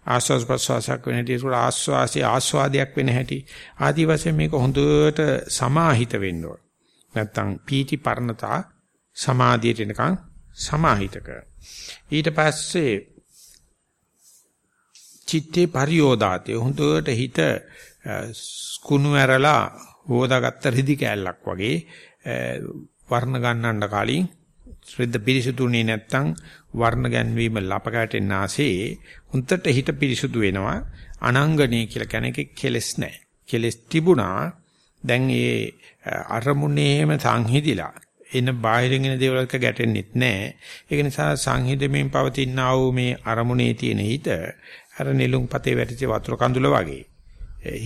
ආස්වාද ප්‍රසවාසයක් වෙන හැටි. ඒක ආස්වාසී ආස්වාදයක් වෙන හැටි. ආදි වශයෙන් මේක හොඳට සමාහිත වෙන්න ඕන. නැත්තම් පීටි පරණතා සමාධියට එනකන් සමාහිත කර ඊට පස්සේ චිත්තේ පරියෝදාතේ හොඳට හිත කුණු ඇරලා හොදාගත්ත රිදි කෑල්ලක් වගේ වර්ණ ගන්නන්න කලින් ශ්‍රද්ධ පිරිසුදුනේ නැත්තම් වර්ණ ගැන්වීම ලපකටෙන්න ආසේ උන්ටට හිත පිරිසුදු වෙනවා. අනංගනේ කියලා කෙනෙක් කෙලස් නැහැ. කෙලස් තිබුණා. දැන් ඒ අරමුණේම සංහිදිලා එන බාහිරින් එන දේවල්ක ගැටෙන්නෙත් නැහැ. ඒක නිසා සංහිදෙමින් පවතින ආ වූ මේ අරමුණේ තියෙන හිත අර නෙළුම් පතේ වැටිච්ච වතුර කඳුල වගේ.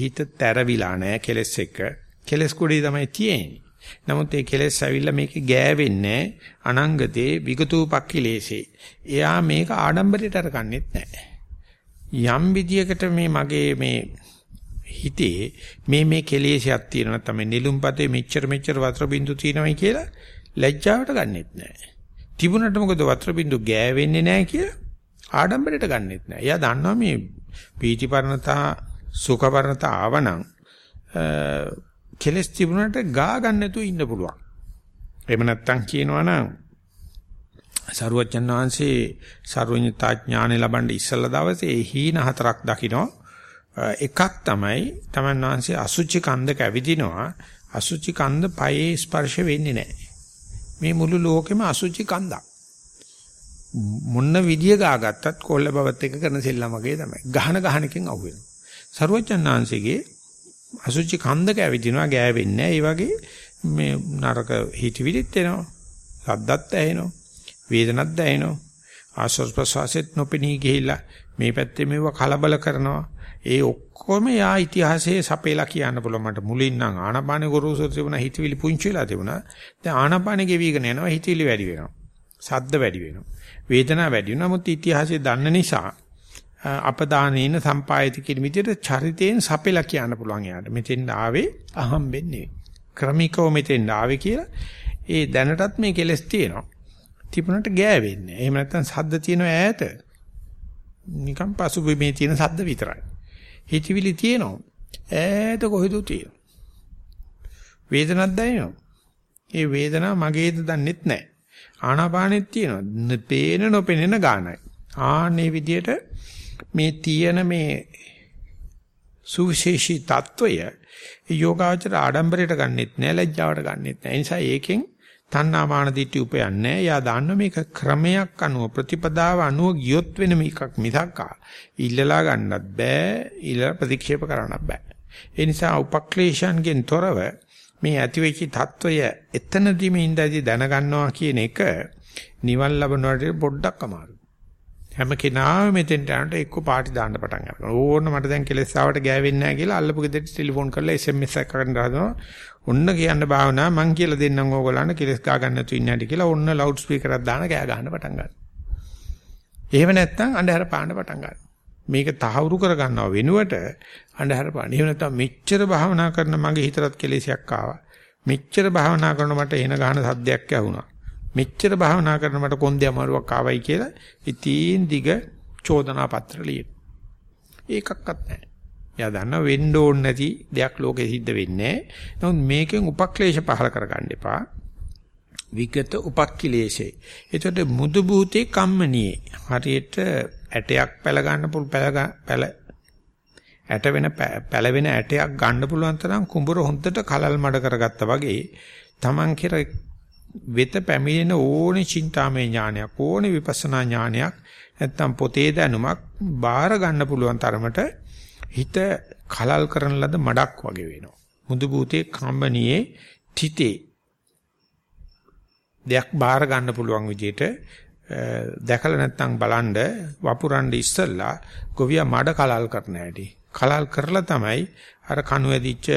හිත තැරවිලා නැහැ කෙලස් එක්ක. කෙලස් කුඩේ තමයි තියෙන්නේ. නමුත් ඒ කෙලෙස් ඇවිල්ලා මේක ගෑවෙන්නේ අනංගතේ විගතූපක්ඛිලේසේ. එයා මේක ආඩම්බරයට අරගන්නෙත් නැහැ. යම් විදියකට මේ මගේ මේ හිතේ මේ මේ කෙලෙසයක් තියෙනවා නැත්නම් මේ නිලුම්පතේ මෙච්චර මෙච්චර වතුර බින්දු තියෙනවයි කියලා ලැජ්ජාවට ගන්නෙත් නැහැ. තිබුණට මොකද වතුර බින්දු ගෑවෙන්නේ නැහැ කියලා ආඩම්බරයට ගන්නෙත් නැහැ. එයා දන්නවා මේ පීතිපරණතා සුඛපරණතා ආවනම් කෙලස් තිබුණාට ගා ගන්න නැතුව ඉන්න පුළුවන්. එහෙම නැත්තම් කියනවා නම් සරුවචන් වහන්සේ සර්වඥතා ඥානෙ ලබන්න ඉස්සල්ලා දවසේ හීන හතරක් දකින්න එකක් තමයි තමන් වහන්සේ අසුචි කන්දක ඇවිදිනවා අසුචි කන්ද පයේ ස්පර්ශ වෙන්නේ නැහැ. මේ මුළු ලෝකෙම අසුචි කන්දක්. මොන්න විදිය ගාගත්තත් කොල්ල බවත් එක කරන සෙල්ලම වගේ තමයි. ගහන ගහනකින් අහුවෙනවා. සරුවචන්නාංශයේ අසුචි කන්දක ඇවිදිනවා ගෑවෙන්නේ නැහැ. ඒ වගේ මේ නරක හිතවිලිත් එනවා. සද්දත් ඇහෙනවා. වේදනත් දැනෙනවා. ආශ්වාස ප්‍රශ්වාසෙත් නොපෙනී ගිහිල්ලා මේ පැත්තේ මේව කලබල කරනවා. ඒ ඔක්කොම යා ඉතිහාසයේ සපේලා කියන්න පුළුවන් මට මුලින් නම් ආනාපානෙ ගොරෝසු තිබුණා හිතවිලි පුංචි වෙලා තිබුණා. දැන් ආනාපානෙ ගෙවිගෙන යනවා හිතවිලි වැඩි වෙනවා. සද්ද වැඩි වෙනවා. වේදනාව වැඩි වෙනවා. නමුත් ඉතිහාසය දන්න නිසා අපදානේන සම්පායති කියන විදිහට චරිතයෙන් සපෙලා කියන්න පුළුවන් යාට. මෙතෙන් ආවේ අහම්බෙන්නේ. ක්‍රමිකව මෙතෙන් ආවේ කියලා ඒ දැනටත් මේ කෙලස් තියෙනවා. තිබුණට ගෑවෙන්නේ. එහෙම නැත්නම් සද්ද තියෙන ඈත. නිකන් පසුබිමේ තියෙන සද්ද විතරයි. හිතවිලි තියෙනවා. ඈත කොහෙද තියෙන්නේ? වේදනක් දැනෙනවා. ඒ වේදනාව මගේද දන්නෙත් නැහැ. ආනාපානෙත් තියෙනවා. පේන නොපෙනෙන ගානයි. ආන්නේ විදියට මේ තියෙන මේ සුවිශේෂී తত্ত্বය යෝගාචර ආඩම්බරයට ගන්නෙත් නැහැ, ලැජ්ජාවට ගන්නෙත් නැහැ. ඒ නිසා ඒකෙන් තණ්හා මාන දිටි උපයන්නේ නැහැ. එයා දන්න මේක ක්‍රමයක් අනුව ප්‍රතිපදාව අනුව ගියොත් වෙන මේකක් මිසක් ඉල්ලලා ගන්නත් බෑ, ඉල්ලලා ප්‍රතික්ෂේප කරන්නත් බෑ. ඒ නිසා උපක්ලේශයන්ගෙන් තොරව මේ ඇතිවෙච්ච తত্ত্বය එතනදීම ඉඳදී දැනගන්නවා කියන එක නිවන් ලබනවට පොඩ්ඩක් අමාරුයි. හැම කෙනාම මෙතෙන්ට යනට එක්ක පාටි දාන්න පටන් ගන්නවා. ඕන්න මට දැන් කෙලස් ආවට ගෑවෙන්නේ නැහැ කියලා අල්ලපු ගෙදරට ටෙලිෆෝන් කරලා SMS එකක් කරන්න හදනවා. ඔන්න කියන්න භාවනා මං කියලා දෙන්නම් ඕගොල්ලන්ට කෙලස් ගා ගන්න නැතු ඉන්නේ නැටි කියලා ඔන්න ලවුඩ් ස්පීකර් එකක් දාන කෑ ගහන්න පටන් ගන්නවා. එහෙම නැත්නම් අන්ධහර පාන්න පටන් ගන්නවා. මේක තහවුරු කර ගන්නව වෙනුවට අන්ධහර පාන්න. එහෙම නැත්නම් මෙච්චර භාවනා කරන මගේ හිතට කෙලෙසයක් ආවා. මෙච්චර භාවනා කරන මට එන ගහන සද්දයක් ඇහුණා. මෙච්චර භාවනා කරන මට කොන්දේ අමාරුවක් ආවයි කියලා ඉතින් දිග චෝදනා පත්‍ර ලියන. ඒකක්වත් නැහැ. එයා දන්නා වෙන්න ඕන නැති දෙයක් ලෝකෙ සිද්ධ වෙන්නේ නැහැ. නමුත් මේකෙන් උපක්ලේශ පහල කරගන්න එපා. විගත උපක්ඛිලේශේ. එතකොට මුදු භූතේ කම්මනියේ. හරියට ඇටයක් පැල ගන්න පුළු පැල ඇට වෙන පැලවෙන ඇටයක් ගන්න පුළුවන් තරම් කුඹුර හොඳට කලල් මඩ කරගත්තා වගේ Taman කෙර වෙත පැමිණෙන ඕනේ චින්තාමය ඥානයක් ඕනේ විපස්සනා ඥානයක් නැත්තම් පොතේ දැනුමක් බාර ගන්න පුළුවන් තරමට හිත කලල් කරන ලද මඩක් වගේ වෙනවා. මුදු භූතේ කම්බනියේ තිතේ දෙයක් බාර ගන්න පුළුවන් විදිහට දැකලා නැත්නම් බලන්න වපුරන්න ඉස්සෙල්ලා ගොවියා මඩ කලල් කරන හැටි. කලල් කරලා තමයි අර කණු ඇදිච්ච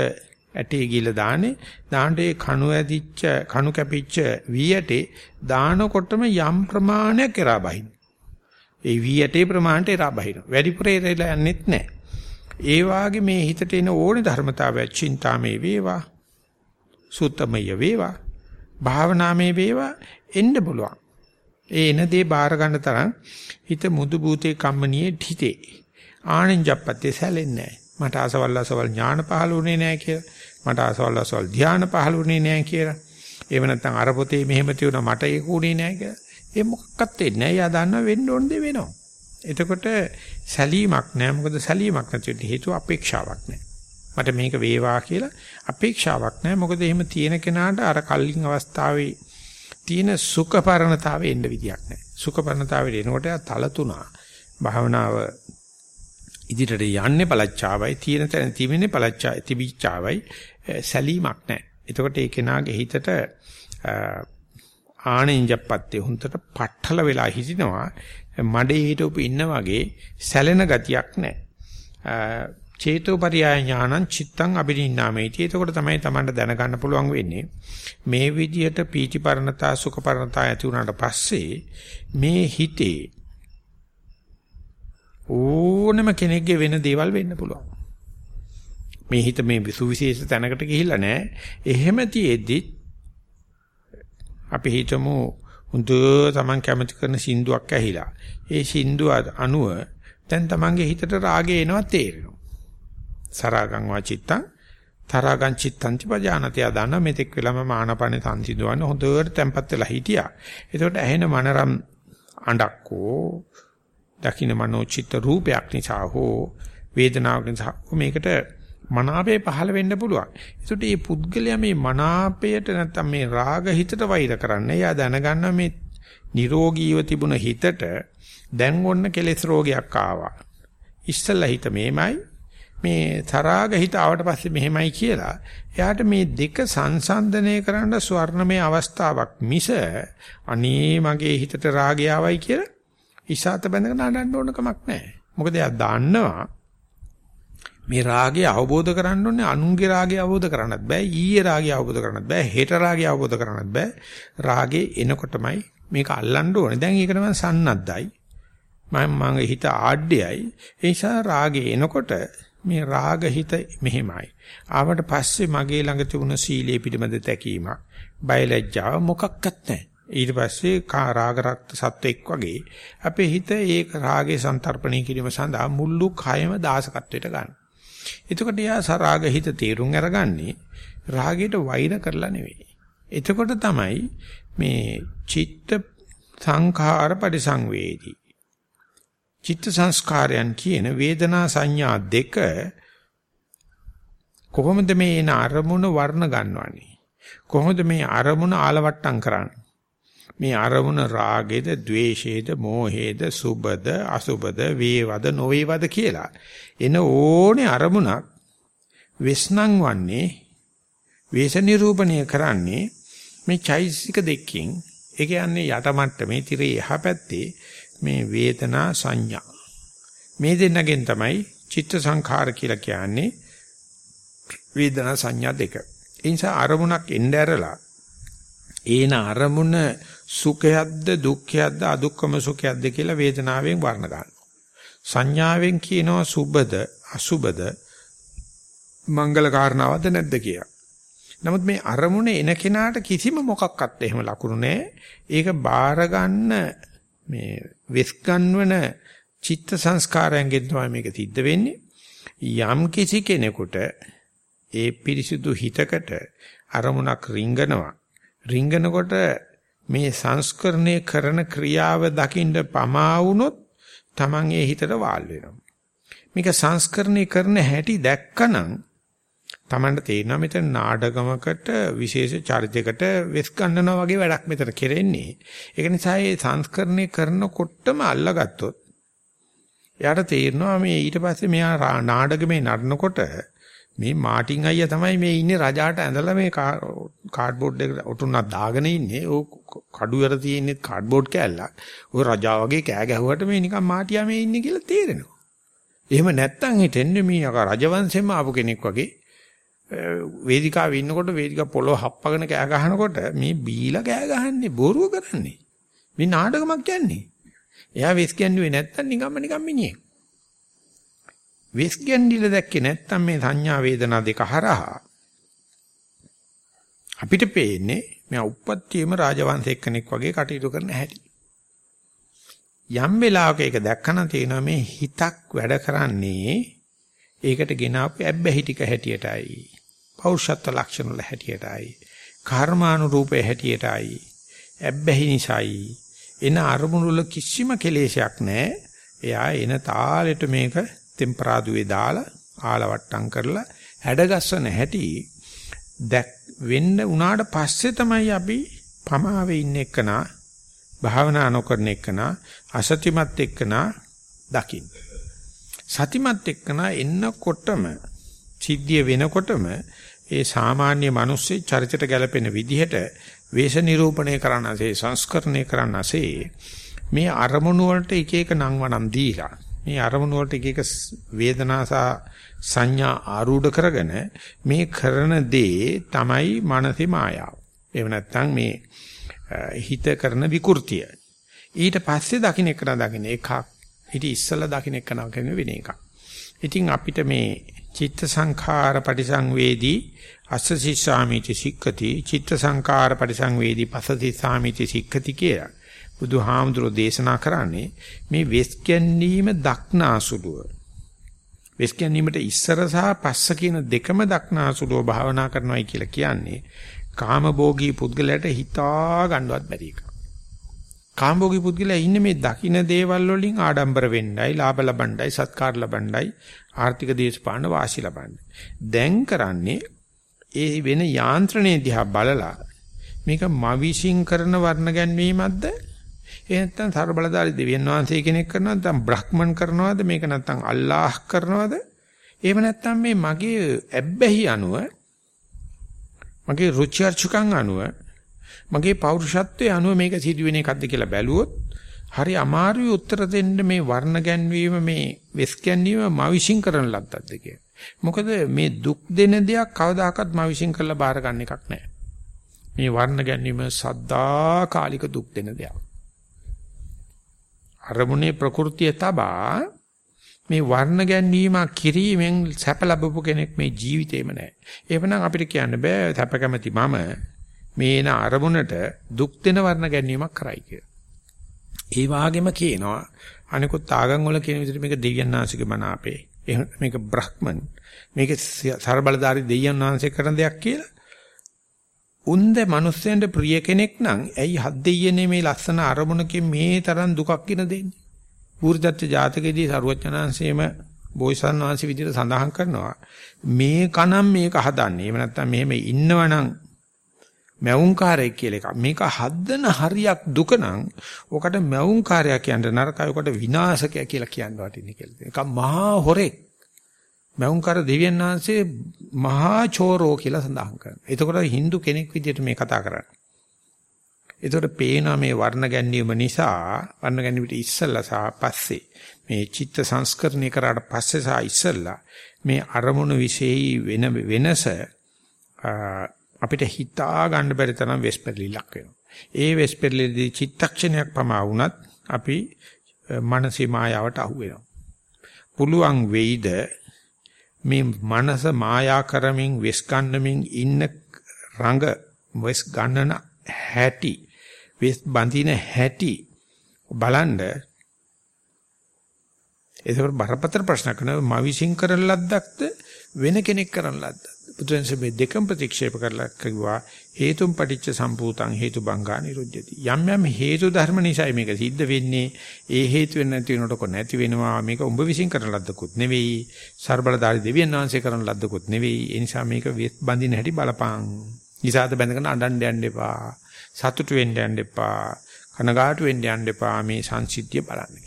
ඇටේ ගිහලා දාන්නේ දාන්න ඒ කණු ඇදිච්ච කණු කැපිච්ච වී ඇටේ දානකොටම යම් ප්‍රමාණයක් එරා බහින. ඒ වී ඇටේ ප්‍රමාණයට එරා බහින. වැඩිපුර එරලා යන්නෙත් නැහැ. ඒ වාගේ මේ හිතට එන ඕනේ ධර්මතාවය චින්තාමේ වේවා සුත්තමය වේවා භාවනාමේ වේවා එන්න පුළුවන්. ඒ එන දේ බාර ගන්න තරම් හිත මුදු බූතේ කම්මනියේ හිතේ ආනෙන්ජප්පත්තේ සැලෙන්නේ නැහැ. මට අසවල් අසවල් ඥාන පහළ වුණේ නැහැ කියලා. මට අසවල් අසවල් ධානය පහළ වුණේ නැහැ කියලා. එහෙම නැත්නම් අර පොතේ මෙහෙම තියුණා මට ඒක උනේ නැහැ කියලා. ඒ මොකක්වත් වෙන්නේ නැහැ. යා දන්නවා වෙන්න ඕන දේ වෙනවා. එතකොට සැලීමක් නැහැ. මොකද සැලීමක් නැති හේතුව අපේක්ෂාවක් නැහැ. මට මේක වේවා කියලා අපේක්ෂාවක් නැහැ. මොකද එහෙම තියෙන කෙනාට අර කල්ලින් අවස්ථාවේ තියෙන සුඛපරණතාවේ එන්න විදියක් නැහැ. සුඛපරණතාවේ එනකොට තල තුනා භාවනාව ඉදිරියට යන්නේ පළච්චාවයි තියෙන තැන තිබෙන්නේ පළච්චා තිබිච්චාවයි සැලීමක් නැහැ. එතකොට ඒ කෙනාගේ හිතට ආනෙන්ජප්පත්තේ හුන්තට පట్టල වෙලා හිටිනවා මඩේ හිටවපු ඉන්න වගේ සැලෙන ගතියක් නැහැ. චේතෝපරියාය ඥානං චිත්තං අබිනින්නාමේති. එතකොට තමයි Tamanට දැනගන්න පුළුවන් වෙන්නේ මේ විදියට පීතිපරණතා සුඛපරණතා ඇති වුණාට පස්සේ මේ හිතේ ඕනම කෙනෙක්ගේ වෙන දේවල් වෙන්න පුළුවන්. මේ හිත මේ විසුවිශේෂ තැනකට ගිහිල්ලා නැහැ. එහෙම තියෙද්දි අපි හිතමු හුඳ තමන් කැමති කරන සින්දුවක් ඇහිලා. ඒ සින්දුව අනුව දැන් තමන්ගේ හිතට රාගය එනවා තේරෙනවා. සරාගං වාචිත්තං තරාගං චිත්තං චපජානති ආදාන මෙතෙක් වෙලම මානපනේ සංසිඳවන්න හොඳට තැම්පත් වෙලා හිටියා. එතකොට ඇහෙන මනරම් අඬක්කෝ දකින්න මනෝචිත්ත රූපයක් නිසා හෝ වේදනාවක් නිසා මේකට මනාපේ පහළ වෙන්න පුළුවන්. ඒකට මේ පුද්ගලයා මේ මනාපයට නැත්තම් මේ රාග හිතට වෛර කරන්නේ. එයා දැනගන්න මේ නිරෝගීව තිබුණ හිතට දැන් ඔන්න කෙලෙස් රෝගයක් ආවා. ඉස්සල්ලා හිත මේමයි මේ තරාග හිත ආවට පස්සේ මෙහෙමයි කියලා එයාට මේ දෙක සංසන්දනය කරන්න ස්වර්ණමය අවස්ථාවක් මිස අනේ මගේ හිතට රාගය ආවයි කියලා ඉසాత බැඳගෙන අඬන්න ඕන කමක් නැහැ. මොකද එයා දන්නවා මේ රාගය අවබෝධ කරගන්න ඕනේ අනුන්ගේ රාගය අවබෝධ කරගන්නත් බෑ ඊයේ රාගය අවබෝධ කරගන්නත් බෑ හෙට රාගය අවබෝධ කරගන්නත් බෑ. රාගේ එනකොටමයි මේක අල්ලන්න ඕනේ. දැන් ඒක තමයි සන්නද්දයි මම මගේ හිත ආඩ්‍යයි. ඒ නිසා රාගේ එනකොට මේ රාග හිත මෙහෙමයි. ආවට පස්සේ මගේ ළඟ තිබුණ සීලයේ පිටමද තැකීමක් බයලජ්ජාව මොකක්වත් නැහැ. ඊට පස්සේ කා රාග රක්ත සත්වෙක් වගේ අපේ හිත ඒක රාගේ සන්තරපණය කිරීම සඳහා මුල්ලු කයම දාසකත්වයට ගන්න. එතකොට යා සරාග හිත තීරුම් අරගන්නේ රාගයට වෛර කරලා නෙවෙයි. එතකොට තමයි මේ චිත්ත සංඛාර පරිසංවේදී. චිත්ත සංස්කාරයන් කියන වේදනා සංඥා දෙක කොහොමද මේ එන අරමුණ වර්ණ ගන්නවන්නේ? කොහොමද මේ අරමුණ ආලවට්ටම් කරන්නේ? මේ අරමුණ රාගේද, ద్వේෂේද, මෝහේද, සුබද, අසුබද, වේවද, නොවේවද කියලා. එන ඕනේ අරමුණක් වෙස්නම් වන්නේ වේශ නිරූපණය කරන්නේ මේ චෛසික දෙකකින් ඒ කියන්නේ යට මට්ටමේ tire එහා පැත්තේ මේ වේදනා සංඥා මේ දෙන්නගෙන් තමයි චිත්ත සංඛාර කියලා කියන්නේ වේදනා සංඥා දෙක. ඒ නිසා අරමුණක් එන්න ඇරලා ඒන අරමුණ සුඛයක්ද දුක්ඛයක්ද අදුක්කම සුඛයක්ද කියලා වේදනාවෙන් වර්ණ ගන්නවා. සංඥාවෙන් කියනවා සුබද අසුබද මංගල කාරණාවද නැද්ද කියලා. නමුත් මේ අරමුණ එන කෙනාට කිසිම මොකක්වත් එහෙම ලකුණු නැහැ. ඒක බාර ගන්න මේ වෙස් ගන්නවන චිත්ත සංස්කාරයෙන් තමයි මේක සිද්ධ වෙන්නේ. යම් කිසි කෙනෙකුට ඒ පිරිසිදු හිතකට අරමුණක් රිංගනවා. රිංගනකොට මේ සංස්කරණය කරන ක්‍රියාව දකින්න පමා වුණොත් Taman ඒ හිතට වාල් වෙනවා. මේක සංස්කරණය කරන හැටි දැක්කනම් Tamanට තේරෙනවා මෙතන නාටකමකට විශේෂ චරිතයකට වෙස් ගන්නනවා වගේ වැඩක් මෙතන කෙරෙන්නේ. ඒක නිසා මේ සංස්කරණය කරනකොටම අල්ලගත්තොත් එයාට තේරෙනවා මේ ඊට පස්සේ මෙයා නාඩගමේ නඩනකොට මේ මාටින් අයියා තමයි මේ ඉන්නේ රජාට ඇඳලා මේ කාඩ්බෝඩ් එක ඔටුන්නක් දාගෙන ඉන්නේ. ඕ කඩු වල තියෙන්නේ කාඩ්බෝඩ් කෑල්ලක්. ඔය රජා වගේ කෑ ගැහුවට මේ නිකන් මාටියා මේ ඉන්නේ කියලා තේරෙනවා. එහෙම නැත්තම් හිතෙන්නේ මේ අක රජවංශෙම ආපු කෙනෙක් වගේ වේදිකාවේ ඉන්නකොට වේදිකා පොළොව හප්පගෙන කෑ ගහනකොට මේ බීලා කෑ ගහන්නේ බොරුව කරන්නේ. මේ නාටකමක් යන්නේ. එයා වෙස් කියන්නේ නැත්තම් නිකම්ම නිකම් මිනිහෙක්. වෙස් ගැන්ඩිල දැක්කේ නැත්තම් මේ සංඥා වේදනා දෙක හරහා අපිට පේන්නේ මේ උප්පත්තියේම රාජවංශ එක්කෙනෙක් වගේ කටයුතු කරන හැටි. යම් වෙලාවක ඒක දැක්කම තේනවා මේ හිතක් වැඩ කරන්නේ ඒකට ගෙනාපු ඇබ්බැහි ටික හැටියටයි. පෞරුෂත්ව ලක්ෂණ වල හැටියටයි. කර්මානුරූපේ හැටියටයි. ඇබ්බැහි නිසායි. එන අරමුණු වල කිසිම කෙලෙසයක් නැහැ. එයා එන තාලෙට මේක ටෙම්පරාදුවේ දාලා ආලවට්ටම් කරලා හැඩගස්සන හැටි දැක් වෙන්න උනාට පස්සේ තමයි අපි පමාවේ ඉන්න එකනා භාවනා නොකරන එකනා අසතිමත් එක්කනා දකින්න. සතිමත් එක්කනා එන්නකොටම සිද්ධිය වෙනකොටම ඒ සාමාන්‍ය මිනිස්සේ චරිතයට ගැලපෙන විදිහට වේශ නිරූපණය කරන්නසේ සංස්කරණය කරන්නසේ මේ අරමුණු වලට එක එක නම් වනම් දීලා මේ අරමුණු වලට එක එක වේදනා සහ සංඥා ආරූඪ කරගෙන මේ කරන දේ තමයි මානසික මායාව. එහෙම නැත්නම් මේ හිත කරන විකෘතිය. ඊට පස්සේ දකින්න එක දකින්න එකක්. ඊට ඉස්සලා දකින්න එක නකින වෙන එකක්. ඉතින් අපිට මේ චිත්ත සංඛාර පරිසංවේදී අස්සසි සාමිති සික්කති චිත්ත සංඛාර පරිසංවේදී පසසි සාමිති සික්කති කියලා. බුදුහාමුදුරෝ දේශනා කරන්නේ මේ වෙස් ගැනීම දක්නාසුලුව. වෙස් ගැනීමට ඉස්සර සහ පස්ස කියන දෙකම දක්නාසුලුව භාවනා කරනවායි කියලා කියන්නේ කාමභෝගී පුද්ගලයාට හිතා ගන්නවත් බැරි එක. කාම්භෝගී පුද්ගලයා ඉන්නේ මේ දකින්න දේවල් වලින් ආඩම්බර වෙන්නයි, ලාභ ලබන්නයි, සත්කාර ලබන්නයි, ආර්ථික දේශපාලන වාසි ලබන්නයි. දැන් කරන්නේ ඒ වෙන යාන්ත්‍රණයේ දිහා බලලා මේක මවිෂින් කරන වර්ණ ගැන්වීමක්ද? එහෙ නැත්නම් ਸਰබලදාරි දෙවියන් වහන්සේ කෙනෙක් කරනවද? නැත්නම් බ්‍රහ්මන් කරනවද? මේක නැත්නම් අල්ලාහ් කරනවද? එහෙම නැත්නම් මේ මගේ ඇබ්බැහි අනුව මගේ රුචි අරුචිකම් අනුව මගේ පෞරුෂත්වයේ අනුව මේක සිදුවෙන එකක්ද කියලා බැලුවොත් හරි අමාරුයි උත්තර දෙන්න මේ වර්ණ ගැන්වීම මේ වෙස් ගැන්වීම මා විශ්ින් කරන ලද්දක්ද කියලා. මොකද මේ දුක් දෙන දෙයක් කවදාකවත් මා විශ්ින් කරලා බාර ගන්න එකක් නැහැ. මේ වර්ණ ගැන්වීම සද්දා කාලික දුක් දෙන දෙයක්. අරමුණේ ප්‍රകൃතිය තබා මේ වර්ණ ගැන්වීම කිරීමෙන් සැප ලැබපු කෙනෙක් මේ ජීවිතේම නැහැ. එහෙමනම් අපිට කියන්න බෑ සැප කැමැති මම මේන අරමුණට දුක් දෙන වර්ණ ගැන්වීමක් කරයි කියලා. ඒ වාගෙම කියනවා අනිකුත් ආගම් වල කියන විදිහට මේක දෙවියන් වහන්සේගේ මන අපේ. මේක බ්‍රහ්මන්. මේක සර්බලධාරී දෙවියන් වහන්සේ කරන දෙයක් කියලා. උන්ද මිනිස්සෙන්ට ප්‍රිය කෙනෙක් නම් ඇයි හත් දෙයියනේ මේ ලස්සන අරමුණකින් මේ තරම් දුකක් කින දෙන්නේ? පූර්දත්ත ජාතකයේදී සරුවචනාංශයේම බෝසත්ණන් වහන්සේ විදිහට සඳහන් කරනවා මේ කනම් මේක හදන්නේ. එහෙම නැත්නම් මෙහෙම ඉන්නවනම් මැවුම්කාරයෙක් කියලා එකක්. මේක හදන හරියක් දුක නම් ඔකට මැවුම්කාරයා කියන්න නරකයි. ඔකට විනාශකයා කියලා කියන්න වටින්නේ කියලා. ඒක මහා හොරෙක්. මැවුම්කාර දෙවියන් වහන්සේ මහා චෝරෝ කියලා සඳහන් කරනවා. එතකොට Hindu කෙනෙක් විදිහට මේ කතා කරන්නේ. එතකොට පේනවා මේ වර්ණ ගැන්වීම නිසා වර්ණ ගැන්වීමට ඉස්සෙල්ලා සහ පස්සේ මේ චිත්ත සංස්කරණය කරාට පස්සේ සහ ඉස්සෙල්ලා මේ අරමුණු વિશેයි වෙන වෙනස අපිට හිතා ගන්න බැරි තරම් වෙස්පර්ලිලක් වෙනවා. ඒ වෙස්පර්ලිදී චිත්තක්ෂණයක් පමා වුණත් අපි මනසේ මායාවට අහු වෙනවා. පුළුවන් වෙයිද මේ මනස මායා කරමින් වෙස් ගන්නමින් ඉන්න රඟ වෙස් ගන්නන හැටි වෙස් බඳින හැටි බලන්න. ඒක බරපතල ප්‍රශ්නයක් නෙවෙයි මා විශ්ින් කරන ලද්දක්ද? වෙන කෙනෙක් කරන ලද්දක්ද බුදුන්සේ මේ දෙකම ප්‍රතික්ෂේප කරලා කිව්වා හේතුම් පටිච්ච සම්පූතං හේතු බංගා නිරුද්ධති යම් යම් හේතු ධර්ම නිසා මේක සිද්ධ වෙන්නේ. ඒ හේතු වෙන නැති වෙනකොට කො නැති වෙනවා. මේක උඹ විසින් කරන ලද්දකුත් නෙවෙයි. ਸਰබලදාරි දෙවියන් වහන්සේ කරන ලද්දකුත් නෙවෙයි. ඒ නිසා මේක බඳින හැටි බලපං. ඉසాత බැඳගෙන අඬන්න යන්න එපා. සතුටු වෙන්න යන්න එපා. කනගාටු වෙන්න යන්න එපා. මේ සංසිද්ධිය බලන්න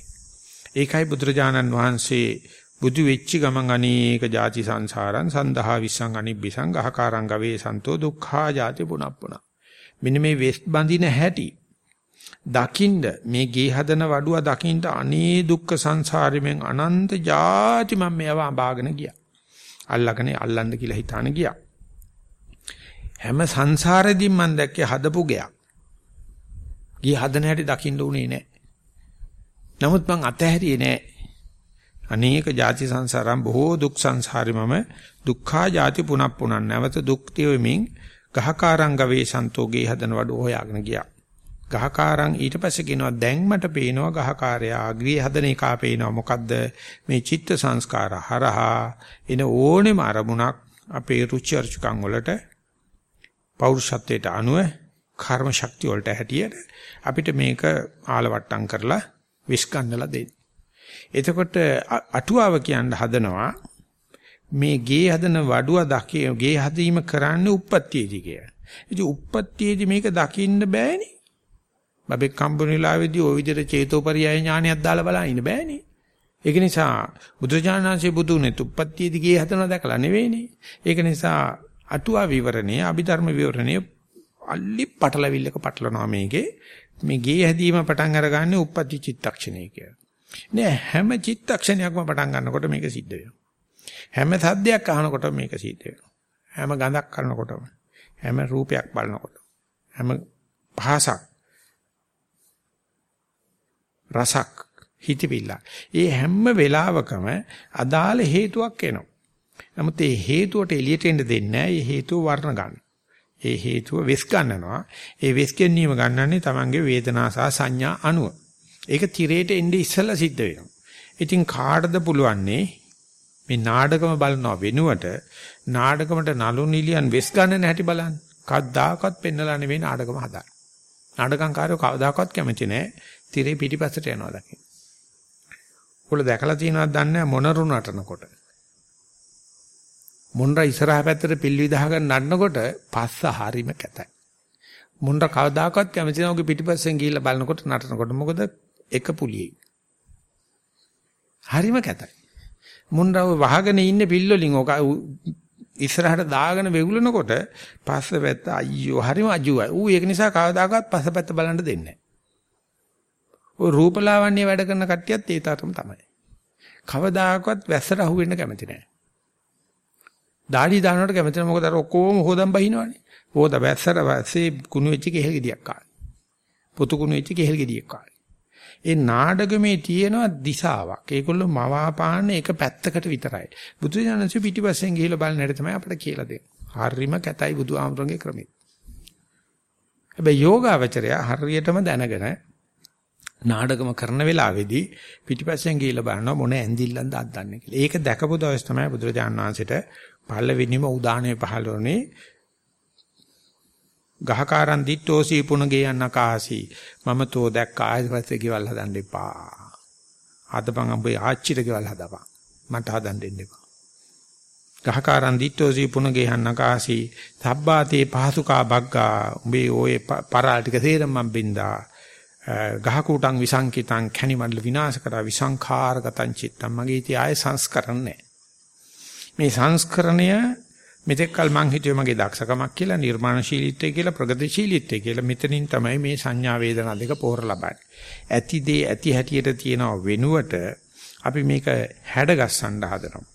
ඒකයි බුදුරජාණන් වහන්සේ බුදු වෙච්ච ගමන් අනේක ಜಾති සංසාරං සන්දහා විසං අනිබ්බිසං අහකාරං ගවේ සන්තෝ දුක්ඛා ಜಾති පුනප්පුන. මෙන්න මේ වෙස් බඳින හැටි දකින්ද මේ ගේ හදන වඩුව දකින්ද අනේ දුක්ඛ සංසාරෙමෙන් අනන්ත ಜಾති මම මේව අඹාගෙන ගියා. අල්ලගෙන අල්ලන්න කියලා හිතාන ගියා. හැම සංසාරෙදිම මම දැක්කේ හදපු ගයක්. ගේ හදන හැටි දකින්න උනේ නැහැ නමුත් මං අතහැරියේ නැහැ අනේක ಜಾති සංසාරම් බොහෝ දුක් සංසාරෙමම දුක්ඛා ಜಾති පුනප්පුනන් නැවත දුක් තියෙමින් ගහකාරං ගවේ සන්තෝගේ හදන වඩ හොයාගෙන ගියා. ගහකාරං ඊට පස්සේ කියනවා දැන් මට පේනවා ගහකාරයා අග්‍රී හදන එක පේනවා මොකද්ද මේ චිත්ත සංස්කාර හරහා එන ඕනෙම අරමුණක් අපේ රුචි අරුචිකම් වලට පෞරුෂත්වයට අනුව කර්ම ශක්තිය වලට හැටියට අපිට මේක ආලවට්ටම් කරලා විශ්කන්නලා දෙන්න. එතකොට අටුවාව කියන්න හදනවා මේ ගේ හදන වඩුව දකිය ගේ හදීම කරන්නේ උප්පත්තියේදී කියලා. ඉතින් උප්පත්තියේදී මේක දකින්න බෑනේ. බබෙක් කම්බුනිලාවේදී ওই විදිහට චේතෝපරියය ඥානයක් දාලා බලන්න ඉන්න බෑනේ. ඒක නිසා බුදුරජාණන්සේ බුදුනේ උප්පත්තියේදී ගේ හදනවා දැකලා නෙවෙයිනේ. ඒක නිසා අටුවා විවරණේ අභිධර්ම විවරණේ අල්ලි පටලවිල්ලක පටලනවා මේකේ. මේ ගේ හැදීම පටන් අරගන්නේ උප්පත්ති චිත්තක්ෂණය කියලා. නෑ හැම චිත්තක්ෂණයක්ම පටන් ගන්නකොට මේක සිද්ධ වෙනවා. හැම සද්දයක් අහනකොට මේක සිද්ධ වෙනවා. හැම ගඳක් කරනකොටම හැම රූපයක් බලනකොට හැම භාෂක් රසක් හිතවිල්ල. ඒ හැම වෙලාවකම අදාළ හේතුවක් එනවා. නමුත් ඒ හේතුවට එළියට එන්න දෙන්නේ නැහැ. ඒ හේතුව වර්ණ ගන්න. ඒ හේතුව වෙස් ගන්නනවා. ඒ වෙස් ගැනීම ගන්නන්නේ Tamange වේදනා සහ සංඥා අනුව. ඒක තිරේට එන්නේ ඉස්සෙල්ලා සිද්ධ වෙනවා. ඉතින් කාටද පුළුවන්නේ මේ නාඩගම බලනවා වෙනුවට නාඩගමට නලු නිලියන් වෙස් ගන්න නැහැටි බලන්න. කද්දාකත් පෙන්නලා නෙවෙයි නාඩගම හදන්නේ. නාටකංකාරයෝ කවදාකවත් කැමති නැහැ. තිරේ පිටිපස්සට යනවා දකින්න. උගල දැකලා තියෙනවද දන්නේ මොනරු නටනකොට. මොණ්ඩා ඉස්සරහා පැත්තට පිල්ලි විදහගෙන නටනකොට පස්ස හරීම කැතයි. මොණ්ඩා කවදාකවත් කැමති නැහැ උගේ පිටිපස්සෙන් ගිහිල්ලා බලනකොට නටනකොට මොකද එක පුලියෙයි. හරීම කැතයි. මොණ්ඩා වහගෙන ඉන්නේ පිල්ලොලින් ඔක ඉස්සරහට දාගෙන වෙගුලනකොට පස්ස පැත්ත අයියෝ හරිම අජුවයි. ඌ ඒක නිසා කවදාකවත් පස්ස පැත්ත බලන්න දෙන්නේ නැහැ. ඔය රූපලාවන්‍ය වැඩ කරන කට්ටියත් ඒ තරම තමයි. කවදාකවත් වැස්සට අහු වෙන්න කැමති නැහැ. දාඩි දානවට කැමති නැහැ මොකද අර ඔක්කොම හොදන් බහිනවනේ. හොද වැස්සට වැස්සේ කුණු වෙච්ච කෙහෙල් ගෙඩියක් කාලා. පොතු කුණු වෙච්ච කෙහෙල් ගෙඩියක් කාලා. ඒ නාඩගමේ තියෙනවා දිශාවක්. ඒගොල්ලෝ මවාපාන එක පැත්තකට විතරයි. බුදුසසුන පිටිපස්සෙන් ගිහිල්ලා බලන හැටි තමයි අපිට කියලා දෙන්නේ. හරිම කැතයි බුදු ආමරගේ ක්‍රමෙ. හැබැයි යෝගාවචරය හරියටම දැනගෙන නාඩගම කරන වෙලාවේදී පිටිපස්සෙන් ගිහිල්ලා බලනවා මොන ඇඳිල්ලන්ද අද්දන්නේ කියලා. ඒක දැකපු දවස් තමයි බුදුරජාණන් වහන්සේට පළවෙනිම උදාහරණය පහළ වුණේ ගහකාරන් දිට්ටෝසී පුණගේ යන්නකාසී මම තෝ දැක්ක ආයෙත් ගෙවල් හදන්න එපා. අදපන් ඔබේ ආච්චිට ගෙවල් හදපන්. මට හදන්න දෙන්න එපා. ගහකාරන් දිට්ටෝසී පුණගේ යන්නකාසී සබ්බාතේ පහසුකා බග්ගා උඹේ ඔය පරාල ටික තේරම මම බින්දා. ගහකුටන් විසංකිතං කැනිමඩල විනාශ කරා විසංඛාරගතං චිත්තම් මගේ ඉති ආය සංස්කරන්නේ. මේ සංස්කරණය මෙතෙක් කල මං හිතුවේ මගේ දක්ෂකමක් කියලා නිර්මාණශීලීත්වය කියලා ප්‍රගතිශීලීත්වය කියලා මෙතනින් තමයි මේ සංඥා වේදනා දෙක පෝර ලබන්නේ. ඇති දේ ඇති හැටියට තියෙනව වෙනුවට අපි මේක හැඩ ගස්සන්න හදනවා.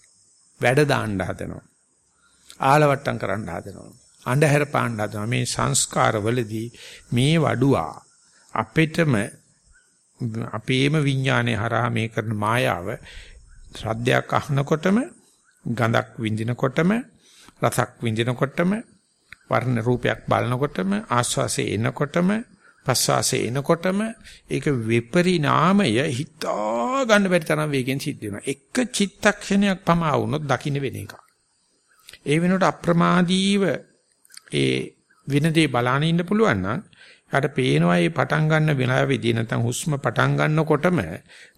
වැඩ දාන්න හදනවා. ආලවට්ටම් කරන්න හදනවා. අන්ධහැර පාන්න හදනවා. මේ සංස්කාරවලදී මේ වඩුවා අපිටම අපේම විඥානයේ හරහා මේ කරන මායාව ශ්‍රද්ධයක් අහනකොටම ගඳක් විඳිනකොටම රසක් විඳිනකොටම වර්ණ රූපයක් බලනකොටම ආස්වාසේ එනකොටම ප්‍රස්වාසේ එනකොටම ඒක විපරිණාමය හිතා ගන්න බැරි තරම් වේගෙන් සිද්ධ වෙනවා. එක චිත්තක්ෂණයක් පමා වුණොත් දකින්න වෙන එක. ඒ වෙනකොට අප්‍රමාදීව ඒ විනදේ බලාන ඉන්න පුළුවන් නම් යාට පේනවා මේ පටන් ගන්න වෙලාවේදී නැත්නම් හුස්ම පටන් ගන්නකොටම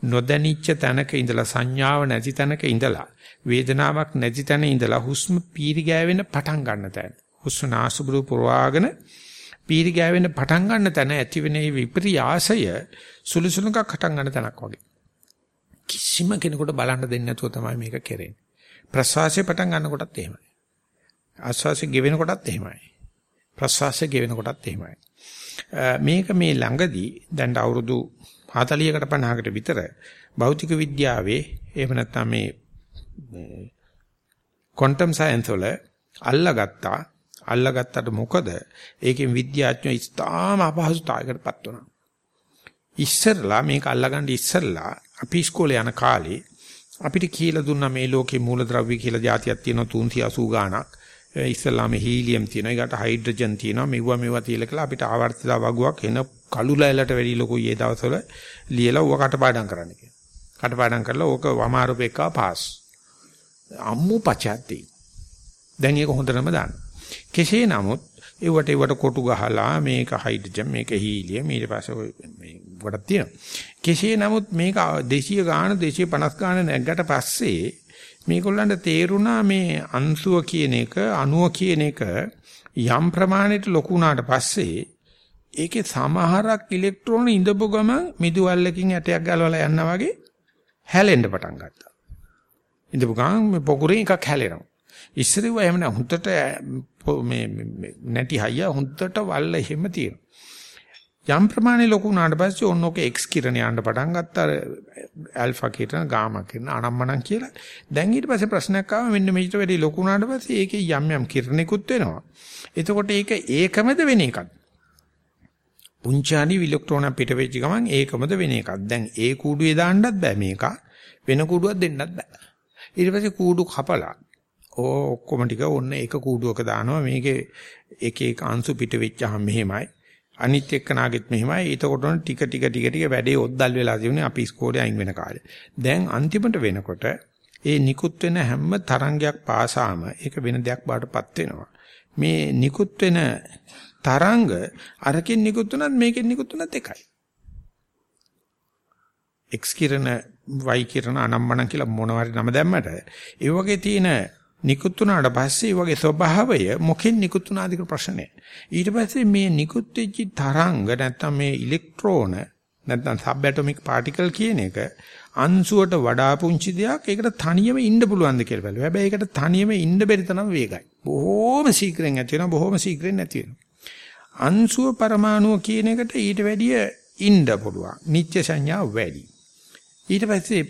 නොදැනිච්ච තැනක ඉඳලා සංඥාව නැති තැනක ඉඳලා වේදනාවක් නැති තැන ඉඳලා හුස්ම පීරි ගෑවෙන පටන් ගන්න තැන. හුස්ම නාසුබුරු පුරවාගෙන පීරි ගෑවෙන පටන් ගන්න තැන ඇතිවෙන විප්‍රියාසය සුළුසුළුක පටන් ගන්න තැනක් වගේ. කිසිම කෙනෙකුට බලන්න දෙන්නේ නැතුව තමයි මේක කෙරෙන්නේ. ප්‍රසවාසය පටන් ගන්නකොටත් එහෙමයි. ආස්වාසය ගෙවෙන කොටත් එහෙමයි. ප්‍රසවාසය ගෙවෙන කොටත් එහෙමයි. මේක මේ ළඟදී දැන් අවුරුදු 40කට 50කට විතර භෞතික විද්‍යාවේ එහෙම නැත්නම් මේ ක්වොන්ටම් සයන්ස් වල අල්ලගත්තා. අල්ලගත්තට මොකද? ඒකෙන් විද්‍යාඥයෝ ඉස්තාම අපහසුතාවයකටපත් වුණා. ඉස්සරලා මේක අල්ලගන්න ඉස්සරලා අපි ඉස්කෝලේ යන කාලේ අපිට කියලා දුන්නා මේ ලෝකේ මූලද්‍රව්‍ය කියලා જાතියක් තියෙනවා 380 ගාණක්. ඉස්සලාම හීලියම් තියෙනවා ඊකට හයිඩ්‍රජන් තියෙනවා මෙවුවා මෙවුවා තියලා කියලා අපිට ආවර්තිතා වගුවක් එන කළු ලෑල්ලට වැඩි ලොකුයි ඒ දවස්වල ලියලා ඌව කටපාඩම් කරන්න කියලා. කටපාඩම් කරලා ඕක වමාරුපෙක්කා පාස්. අම්මු පචatti. දැන් ඒක හොඳටම දාන්න. කෙසේ නමුත් ඒවට ඒවට කොටු ගහලා මේක හයිඩ්‍රජන් මේක හීලියම් ඊට පස්සේ මේ වඩක් තියෙනවා. කෙසේ නමුත් මේක 200 ගාන 250 ගාන නැග්ගට පස්සේ මේගොල්ලන්ට තේරුණා මේ අංශුව කියන එක අණුව කියන එක යම් ප්‍රමාණයට ලොකු වුණාට පස්සේ ඒකේ සමහරක් ඉලෙක්ට්‍රෝන ඉඳපු ගම මිදුවල්ලකින් ඇටයක් ගලවලා යනවා වගේ හැලෙන්න පටන් ගත්තා. ඉඳපු ගමන් මේ පොකුරේ එකක් හැලෙනවා. ඉස්සරෙව එහෙම නෑ හුත්තට මේ නැටි හයිය හුත්තට වල්ල එහෙම තියෙනවා. යම් ප්‍රමාණය ලොකු වුණාට පස්සේ ඔන්න ඔක X කිරණ යන්න පටන් ගත්තා ඇල්ෆා කිරණ ගාමා කිරණ අනම්මනම් කියලා. දැන් ඊට පස්සේ ප්‍රශ්නයක් ආවා මෙන්න මේකට වැඩි ලොකු වුණාට පස්සේ ඒකේ යම් යම් කිරණිකුත් වෙනවා. එතකොට ඒක ඒකමද වෙන එකක්ද? පුංචානි ඉලෙක්ට්‍රෝන පිට වෙච්ච ගමන් ඒකමද වෙන එකක්. දැන් ඒ කූඩුවේ දාන්නත් බෑ මේක. වෙන කූඩුවක් දෙන්නත් බෑ. ඊට පස්සේ කූඩු කපලා ඕ ඔක්කොම ටික ඔන්න එක කූඩුවක දානවා මේකේ එක එක අංශු පිට වෙච්චහම මෙහෙමයි අනිත් එක්කනාගෙත් මෙහෙමයි. එතකොට ටික ටික ටික ටික වැඩේ ඔද්දල් වෙලා තිබුණේ අපි ඉස්කෝලේ අයින් වෙන කාලේ. දැන් අන්තිමට වෙනකොට ඒ නිකුත් වෙන හැම තරංගයක් පාසාම ඒක වෙන දෙයක් බාටපත් වෙනවා. මේ නිකුත් වෙන තරංග අරකින් නිකුත් වුණත් මේකෙන් නිකුත් වුණත් එකයි. X කිරණ Y කිරණ අනම්මන කියලා මොනවාරි නම දැම්මට ඒ වගේ තියෙන නිකුත් වුණාට පස්සේ ඒ වගේ ස්වභාවය මොකෙන් නිකුත් වුණාද කියලා ප්‍රශ්නේ. ඊට පස්සේ මේ නිකුත් වෙච්ච තරංග නැත්තම් මේ ඉලෙක්ට්‍රෝන නැත්තම් සබ් ඇටොමික් පාටිකල් කියන එක අංශුවට වඩා පුංචි දෙයක් ඒකට තනියම ඉන්න පුළුවන්ද කියලා බලුවා. හැබැයි ඒකට තනියම ඉන්න බැරි තරම් වේගයි. බොහෝම ශීඝ්‍රයෙන් ඇති වෙනවා බොහෝම ශීඝ්‍රයෙන් නැති වෙනවා. අංශුව පරමාණුව කියන එකට ඊට වැඩිය ඉන්න පුළුවන්. නිත්‍ය සංඥා වැඩි. ඊට පස්සේ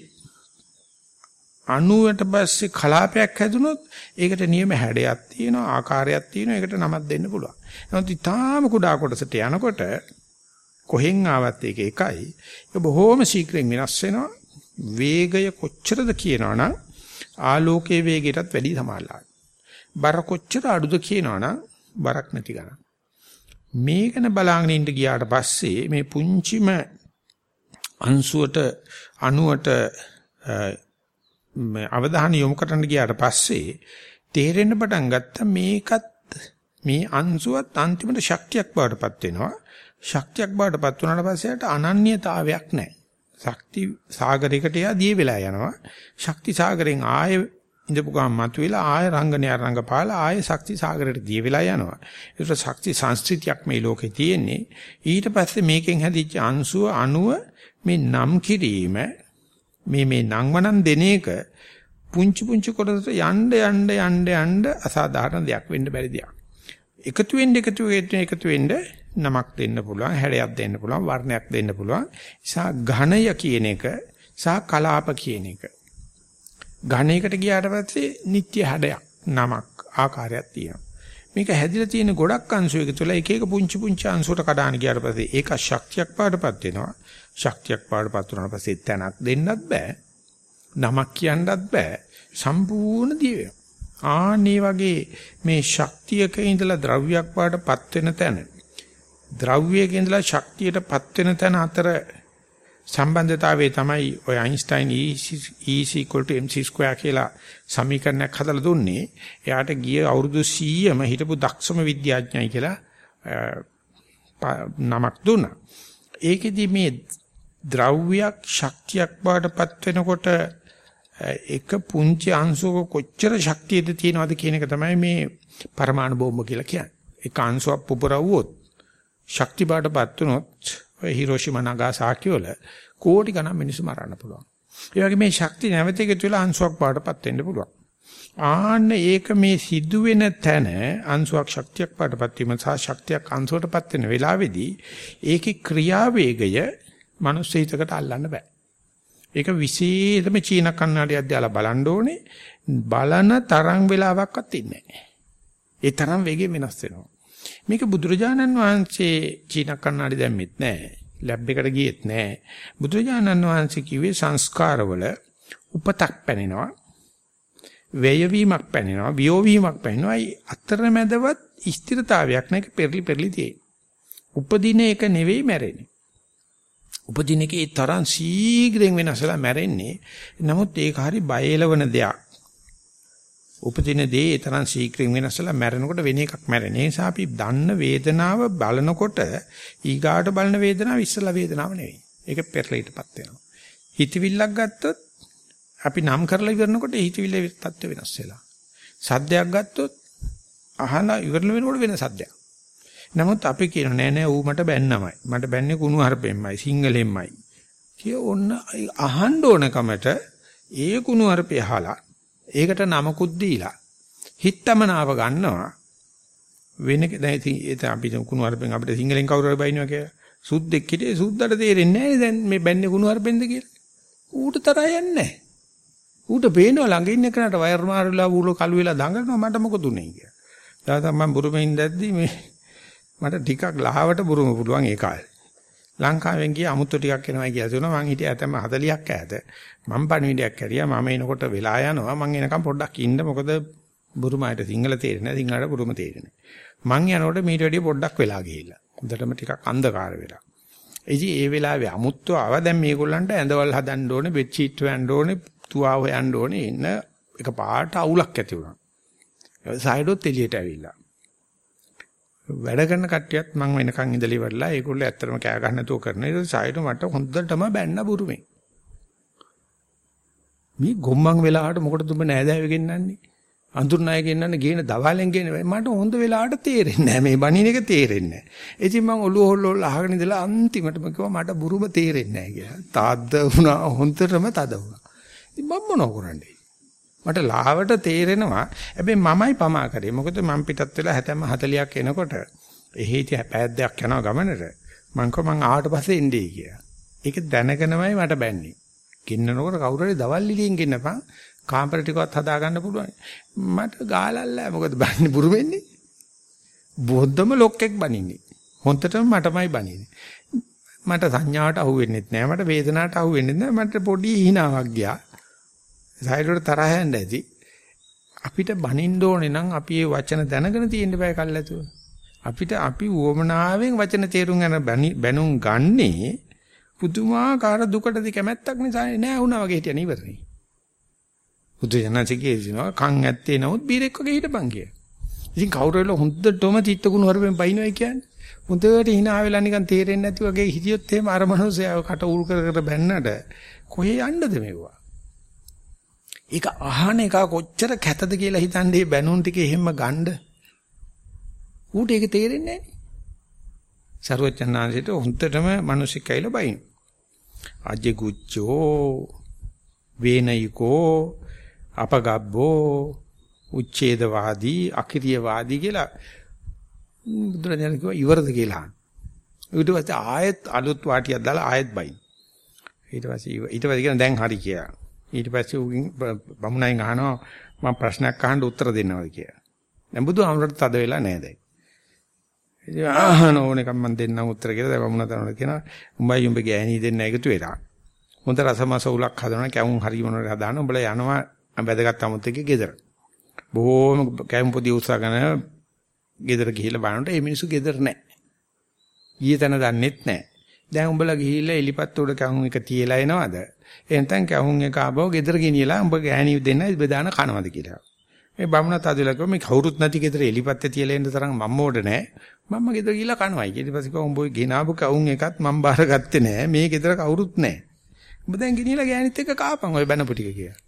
අණුවට පස්සේ කලාපයක් හැදුනොත් ඒකට නියම හැඩයක් තියෙනවා ආකාරයක් තියෙනවා ඒකට නමක් දෙන්න පුළුවන්. නමුත් ඊටාම කුඩා කොටසට යනකොට කොහෙන් ආවත් ඒක එකයි. ඒක බොහොම ශීඝ්‍රයෙන් වෙනස් වෙනවා. වේගය කොච්චරද කියනවනම් ආලෝකයේ වේගයටත් වැඩි සමානයි. බර කොච්චර අඩුද කියනවනම් බරක් නැති ගන්න. මේකන බලාගෙන ඉඳ ගියාට පස්සේ මේ පුංචිම අංශුවට අණුවට අවධානය යොමු කරන්න ගියාට පස්සේ තේරෙන්න පටන් ගත්ත මේකත් මේ අංශුවත් අන්තිමට ශක්තියක් බවටපත් වෙනවා. ශක්තියක් බවටපත් වුණාට පස්සේට අනන්‍යතාවයක් නැහැ. ශක්ති සාගරයකට යා දී වෙලා යනවා. ශක්ති සාගරෙන් ආයේ ඉඳපු ගමන් මතුවෙලා ආය රංගනය රංගපාලා ආය ශක්ති සාගරයට දී වෙලා යනවා. ඒක ශක්ති සංස්කෘතියක් මේ ලෝකේ තියෙන්නේ. ඊට පස්සේ මේකෙන් හැදිච්ච අංශුව අණුව මේ නම් කිරීම මේ මේ නංවනන් දෙන එක පුංචි පුංචි කොටසට යන්න යන්න යන්න යන්න අසාධාරණ දෙයක් වෙන්න බැරි දෙයක්. එකතු වෙන්න එකතු වෙන්න එකතු වෙන්න නමක් දෙන්න පුළුවන්, හැඩයක් දෙන්න පුළුවන්, වර්ණයක් දෙන්න පුළුවන්. නිසා ඝණය කියන එක සහ කලාප කියන එක. ඝණයකට ගියාට පස්සේ නිත්‍ය හැඩයක්, නමක්, ආකාරයක් තියෙනවා. මේක හැදිලා තියෙන ගොඩක් අංශු එක තුළ එක එක පුංචි පුංචි අංශුවට කඩාන ගියාට පස්සේ ඒක ශක්තියක් පාඩපත් වෙනවා. ශක්තියක් පාඩපත් වුණාට පස්සේ තැනක් දෙන්නත් බෑ. නමක් කියන්නත් බෑ. සම්පූර්ණ දිය වෙනවා. ආන්නේ වගේ මේ ශක්තියක ඉඳලා ද්‍රව්‍යයක් පාඩපත් වෙන තැන ද්‍රව්‍යයක ඉඳලා ශක්තියටපත් වෙන තැන අතර සම්බන්ධතාවයේ තමයි ඔය අයින්ස්ටයින් E mc2 කියලා සමීකරණයක් හදලා දුන්නේ. එයාට ගිය අවුරුදු 100ම හිටපු දක්ෂම විද්‍යාඥයයි කියලා නමක් දුන්නා. ඒකෙදි මේ ද්‍රව්‍යයක් ශක්තියක් බවටපත් වෙනකොට එක පුංචි අංශුවක කොච්චර ශක්තියද තියෙනවද කියන එක තමයි මේ පරමාණු බෝම්බ කියලා කියන්නේ. එක අංශුවක් පුපුරවුවොත් ශක්ති බවටපත් වුණොත් ඔය හිරෝෂිමා නගාසාකි වල කෝටි ගණන් මිනිස්සු මරන්න පුළුවන්. ඒ වගේ මේ ශක්තිය නැවත එකතු වෙලා අංශුවක් බවටපත් වෙන්න පුළුවන්. ආන්න ඒක මේ සිදුවෙන තැන අංශුවක් ශක්තියක් බවටපත් වීම සහ ශක්තියක් අංශුවටපත් වෙන වෙලාවේදී ඒකේ ක්‍රියාවේගය මනුස්ස හිතකට අල්ලන්න බෑ. ඒක විශේෂම චීන කන්නඩියක් දාලා බලන්න ඕනේ. බලන තරම් වෙලාවක්වත් ඉන්නේ නැහැ. ඒ තරම් වේගෙන් වෙනස් වෙනවා. මේක බුදුරජාණන් වහන්සේ චීන කන්නඩි දැම්මෙත් නැහැ. ලැබ් එකට ගියෙත් නැහැ. බුදුරජාණන් වහන්සේ කිව්වේ සංස්කාරවල උපතක් පැනෙනවා. වේයවීමක් පැනෙනවා. වියෝවීමක් පැනෙනවා. අතරමැදවත් ස්ථිරතාවයක් නැක පෙරලි පෙරලි තියෙන. උපදින එක නෙවෙයි මැරෙන්නේ. උපදින එකේ තරම් ශීඝ්‍රයෙන් වෙනසලා මැරෙන්නේ. නමුත් ඒක හරි බයලවන දෙයක්. උපදින දේ ඒ තරම් ශීක්‍රින් වෙනසලා මැරෙනකොට වෙන එකක් මැරෙන. ඒ නිසා අපි දන්න වේදනාව බලනකොට ඊගාට බලන වේදනාව ඉස්සලා වේදනාව නෙවෙයි. ඒක පෙරලීටපත් වෙනවා. හිතවිල්ලක් ගත්තොත් අපි නම් කරලා ඉවරනකොට හිතවිල්ල තත්ත්ව වෙනස් වෙලා. සද්දයක් ගත්තොත් අහලා ඉවරන වෙනකොට වෙන සද්දයක්. නමුත් අපි කියන නෑ නෑ ඌ මට බැන්නමයි. මට බැන්නේ කුණු හරපෙන්මයි සිංහලෙන්මයි. කිය ඔන්න අහන්න ඕනකමට ඒ කුණු හරපේ අහලා ඒකට නමකුත් දීලා හිතමනාව ගන්නවා. වෙන දැන් ඉතින් අපි කුණු අරපෙන් අපිට සිංහලෙන් කවුරු හරි බයිනවා කියලා. සුද්දෙක් හිටියේ සුද්දට තේරෙන්නේ නැහැ දැන් මේ බැන්නේ කුණු අරපෙන්ද කියලා. ඌට තරහ යන්නේ නැහැ ඌට පේනවා ළඟ ඉන්න කෙනාට වයර් මාරුලා ඌල කළු වෙලා දඟලනවා මට මොකද උනේ කියලා. දාතම් මම බුරුමෙන් දැද්දි මේ මට ටිකක් ලහවට බුරුම පුළුවන් ඒ කාලේ ලංකාවෙන් ගිය අමුතු ටිකක් එනවා කියලා තුනවා මං හිටියේ ඇතම 40ක් ඈත. මම පණිවිඩයක් කරියා මම එනකොට වෙලා යනවා. මං එනකම් පොඩ්ඩක් ඉන්න. මොකද බුරුමයට සිංහල තේරෙන්නේ නැහැ. සිංහලට බුරුම තේරෙන්නේ මං යනකොට මීට වැඩිය පොඩ්ඩක් වෙලා ගිහිල්ලා. හොඳටම ටිකක් අන්ධකාර වෙලා. එදි ඒ වෙලාවේ අමුත්තු ආවා. දැන් මේගොල්ලන්ට ඇඳවල් හදන්න ඕනේ බෙඩ් ෂීට් හොයන්න ඕනේ තුවාල හොයන්න ඕනේ. එන්න එක පාට අවුලක් ඇති වුණා. සයිඩොත් එළියට ඇවිල්ලා. වැඩ කරන කට්ටියත් මම වෙනකන් ඉඳලි වඩලා ඒගොල්ලෝ ඇත්තටම කෑ ගන්න නැතුව කරන. ඊට පස්සේ සායයට මට හොඳටම බැන්න බුරුමේ. මේ ගොම්මන් වෙලාවට මොකටද උඹ නෑදෑයෝ ගෙන්නන්නේ? අඳුරණය ගෙන්නන්නේ ගේන දවාලෙන් ගෙන මට හොඳ වෙලාවට තේරෙන්නේ නෑ මේ බණින එක තේරෙන්නේ නෑ. ඉතින් මම ඔළුව හොල්ල හොල්ල අහගෙන ඉඳලා අන්තිමටම කිව්වා මට බුරුම තේරෙන්නේ නෑ කියලා. තාද්ද වුණා හොඳටම තද වුණා. ඉතින් මම මොනව කරන්නේ? මට ලාවට තේරෙනවා. හැබැයි මමයි පමා කරේ. මොකද මම පිටත් වෙලා හැතැම්ම 40ක් එනකොට එහෙ ඉති පැයක්යක් යනවා ගමනට. මං කව මං ආවට පස්සේ එන්නේ කියලා. ඒක දැනගෙනමයි මට බැන්නේ. ගෙන්නනකොට කවුරු හරි දවල් ඉලියෙන් ගෙන්නපන් කාමර ටිකවත් හදා ගන්න පුළුවන්. මට ගාලල්ලා මොකද බන්නේ බුරු වෙන්නේ? බොද්දම ලොක්ෙක් බනින්නේ. හොන්තටම මටමයි බනින්නේ. මට සංඥාවට අහු වෙන්නෙත් නෑ මට වේදනාවට අහු වෙන්නෙත් නෑ මට පොඩි හිනාවක් ගියා. සයිඩට තරහ යන්න ඇති. අපිට බනින්න ඕනේ නම් අපි මේ වචන දැනගෙන තියෙන්න බෑ කල්ැතුව. අපිට අපි උවමනාවෙන් වචන තේරුම් ගන්න බැනුම් ගන්නේ පුදුමාකාර දුකටද කැමැත්තක් නිසා නෑ වුණා වගේ හිටියන ඉවරනේ. බුදු ජනසිකේ දිනවා කන් ඇත්තේ නමුත් බීරෙක් වගේ හිටපන් කිය. ඉතින් කවුරු වෙලා හොඳටම තිත්තකුණු හරපෙන් බයින්වයි කියන්නේ. හොඳට hina වෙලා නිකන් තේරෙන්නේ නැති වගේ හිටියොත් එහෙම අර මනුස්සයා කට උල් කර කර බැන්නට කොහේ යන්නද මේවා? ඒක අහන එක කොච්චර කැතද කියලා හිතන්නේ බැනුන් ටික එහෙම ගන්න. ඌට ඒක තේරෙන්නේ නැහැ. සරුවචනාංශයට හොන්තටම මිනිස්සු කයිල බයින්. අජේ ගුච්චෝ වේනයිකෝ අපගබ්බෝ උච්ඡේදවාදී අකිරියවාදී කියලා බුදුරජාණන් කිව්වා ඉවරද කියලා. ඊට පස්සේ ආයෙත් අලුත් වාටියක් දාලා ආයෙත් බයින්. ඊට පස්සේ ඊට පස්සේ කියන දැන් හරි කියලා. ඊට පස්සේ උගින් බමුණයින් අහනවා මම ප්‍රශ්නයක් අහන්න උත්තර දෙන්නවද කියලා. දැන් බුදුහාමරට තද වෙලා නැහැ දැන්. ඉතින් අහන ඕනකම් මම දෙන්නම් උත්තර කියලා දැන් බමුණ තනවල කියනවා උඹයි උඹ ගෑණි දෙන්න එකතු වෙලා. හොඳ රසමස උලක් හදනවා කැවුම් හරි මොනවද හදාන උඹලා යනවා වැදගත් 아무ත් එක්ක ගෙදර. බොහොම කැවුම් පොඩි උස්සගෙන ගෙදර ගිහිල්ලා බලනකොට මේ මිනිස්සු ගෙදර නැහැ. ගියේ තැන දන්නෙත් නැහැ. දැන් උඹලා ගිහිල්ලා එලිපත් උඩ කැවුම් එක තියලා එනවද? එහෙනම් කැවුම් එක ආවව ගෙදර ගෙනියලා උඹ ගෑණි දෙන්න බෙදාන කනවද කියලා. මේ බමුණ තදලක මේ කවුරුත් නැති ගෙදර එලිපත්තේ තියලා එන්න තරම් මම්ම ඕඩ නැහැ. මම්ම ගෙදර ගිහිල්ලා කනවයි. ඊට පස්සේ කිව්වා උඹ ගෙනාවු කවුම් එකත් මම බාරගත්තේ නැහැ. මේ ගෙදර කවුරුත් නැහැ. උඹ දැන් ගෙනියලා ගෑණිත් එක්ක කාපන් ඔය බැනපු ටික කියලා.